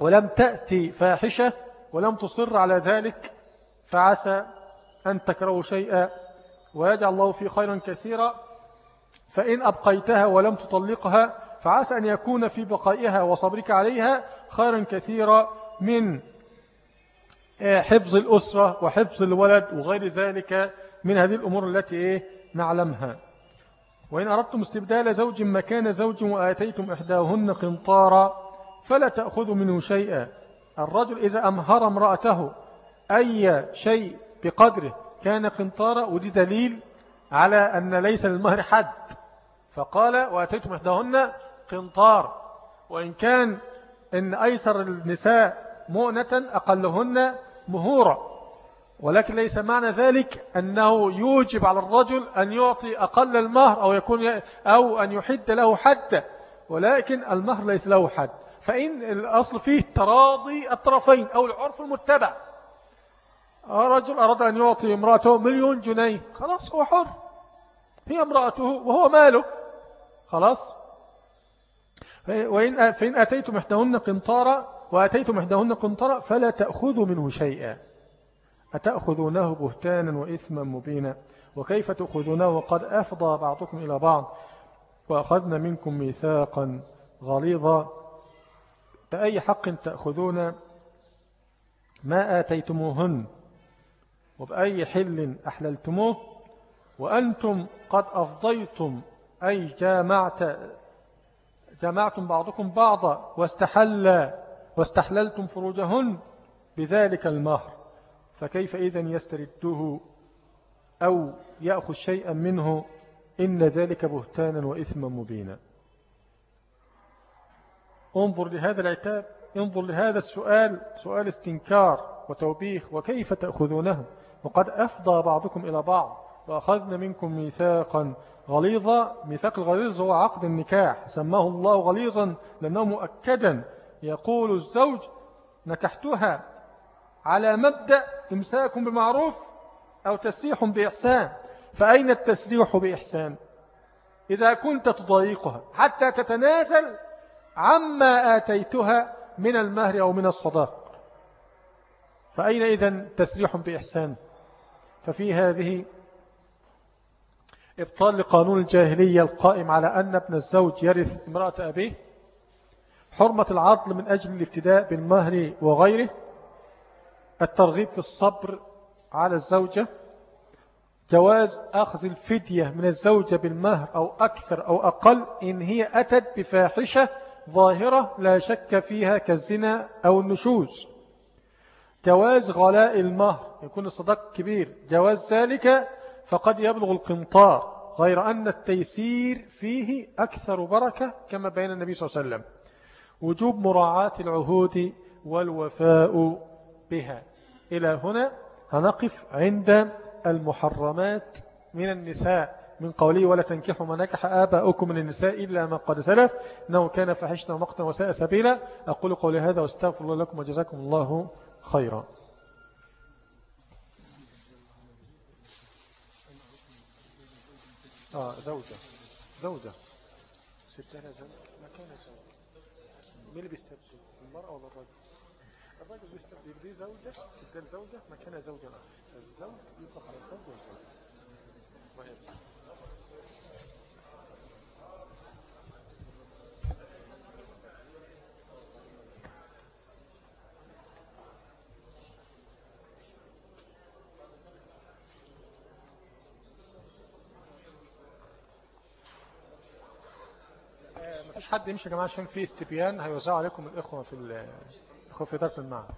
Speaker 1: ولم تأتي فاحشة ولم تصر على ذلك فعسى أن تكرهوا شيئا. ويجعل الله في خيرا كثيرا فإن أبقيتها ولم تطلقها فعسى أن يكون في بقائها وصبرك عليها خيرا كثيرا من حفظ الأسرة وحفظ الولد وغير ذلك من هذه الأمور التي إيه نعلمها. وإن أردتم استبدال زوج مكان زوج وآتيتم إحداهن قنطارا فلا تأخذوا منه شيئا. الرجل إذا أمهر امرأته أي شيء بقدره كان قنطارا ودي دليل على أن ليس للمهر حد. فقال وأتيتم إحداهن قنطار. وإن كان إن أيسر النساء مؤنة أقلهن مهورة. ولكن ليس معنى ذلك أنه يوجب على الرجل أن يعطي أقل المهر أو, يكون أو أن يحد له حد. ولكن المهر ليس له حد. فإن الأصل فيه تراضي الطرفين أو العرف المتبع. رجل أراد أن يعطي امرأته مليون جنيه. خلاص هو حر. هي امرأته وهو ماله. خلاص. وإن فإن أتيتم إحداهن قنطارا وأتيتم إحداهن قنطارا فلا تأخذوا منه شيئا. أتأخذونه بهتانا وإثما مبينا؟ وكيف تأخذونه وقد أفضى بعضكم إلى بعض؟ وأخذنا منكم ميثاقا غليظا. بأي حق تأخذون ما آتيتموهن؟ وبأي حل أحللتموه؟ وأنتم قد أفضيتم أي جامعت جمعتم بعضكم بعضا واستحل واستحللتم فروجهن بذلك المهر فكيف إذن يسترده أو يأخذ شيئا منه؟ إن ذلك بهتانا وإثما مبينا. انظر لهذا العتاب انظر لهذا السؤال سؤال استنكار وتوبيخ وكيف تأخذونه؟ وقد أفضى بعضكم إلى بعض وأخذنا منكم ميثاقا غليظا ميثاق الغليظ هو عقد النكاح سماه الله غليظا لأنه مؤكدا يقول الزوج نكحتها على مبدأ إمساك بمعروف أو تسريح بإحسان. فأين التسريح بإحسان؟ إذا كنت تضايقها حتى تتنازل عما آتيتها من المهر أو من الصداق. فأين إذن تسريح بإحسان؟ ففي هذه إبطال لقانون الجاهلية القائم على أن ابن الزوج يرث امرأة أبيه حرمة العضل من أجل الافتداء بالمهر وغيره. الترغيب في الصبر على الزوجة. جواز أخذ الفدية من الزوجة بالمهر أو أكثر أو أقل إن هي أتت بفاحشة ظاهرة لا شك فيها كالزنا أو النشوز. جواز غلاء المهر يكون الصداق كبير. جواز ذلك فقد يبلغ القنطار غير أن التيسير فيه أكثر بركة كما بين النبي صلى الله عليه وسلم. وجوب مراعاة العهود والوفاء بها. إلى هنا هنقف عند المحرمات من النساء. من قوله ولا تنكحوا ما نكح آباؤكم من النساء إلا ما قد سلف. إنه كان فحشنا ومقتا وساء سبيلا. أقول قولي هذا واستغفر الله لكم وجزاكم الله خيرا. آه زوجة. زوجة. ستها زوجة ما كان زوجة. مين اللي بيستبسل المرأة ولا الرجل الرجل بيستبسل دي زوجة ستها زوجة ما كان زوجة الزوج يطلق على الزوج والزوج مفيش حد يمشي يا جماعة عشان في استبيان هيوزعوا عليكم الإخوة في الإخوة في إدارة المعهد.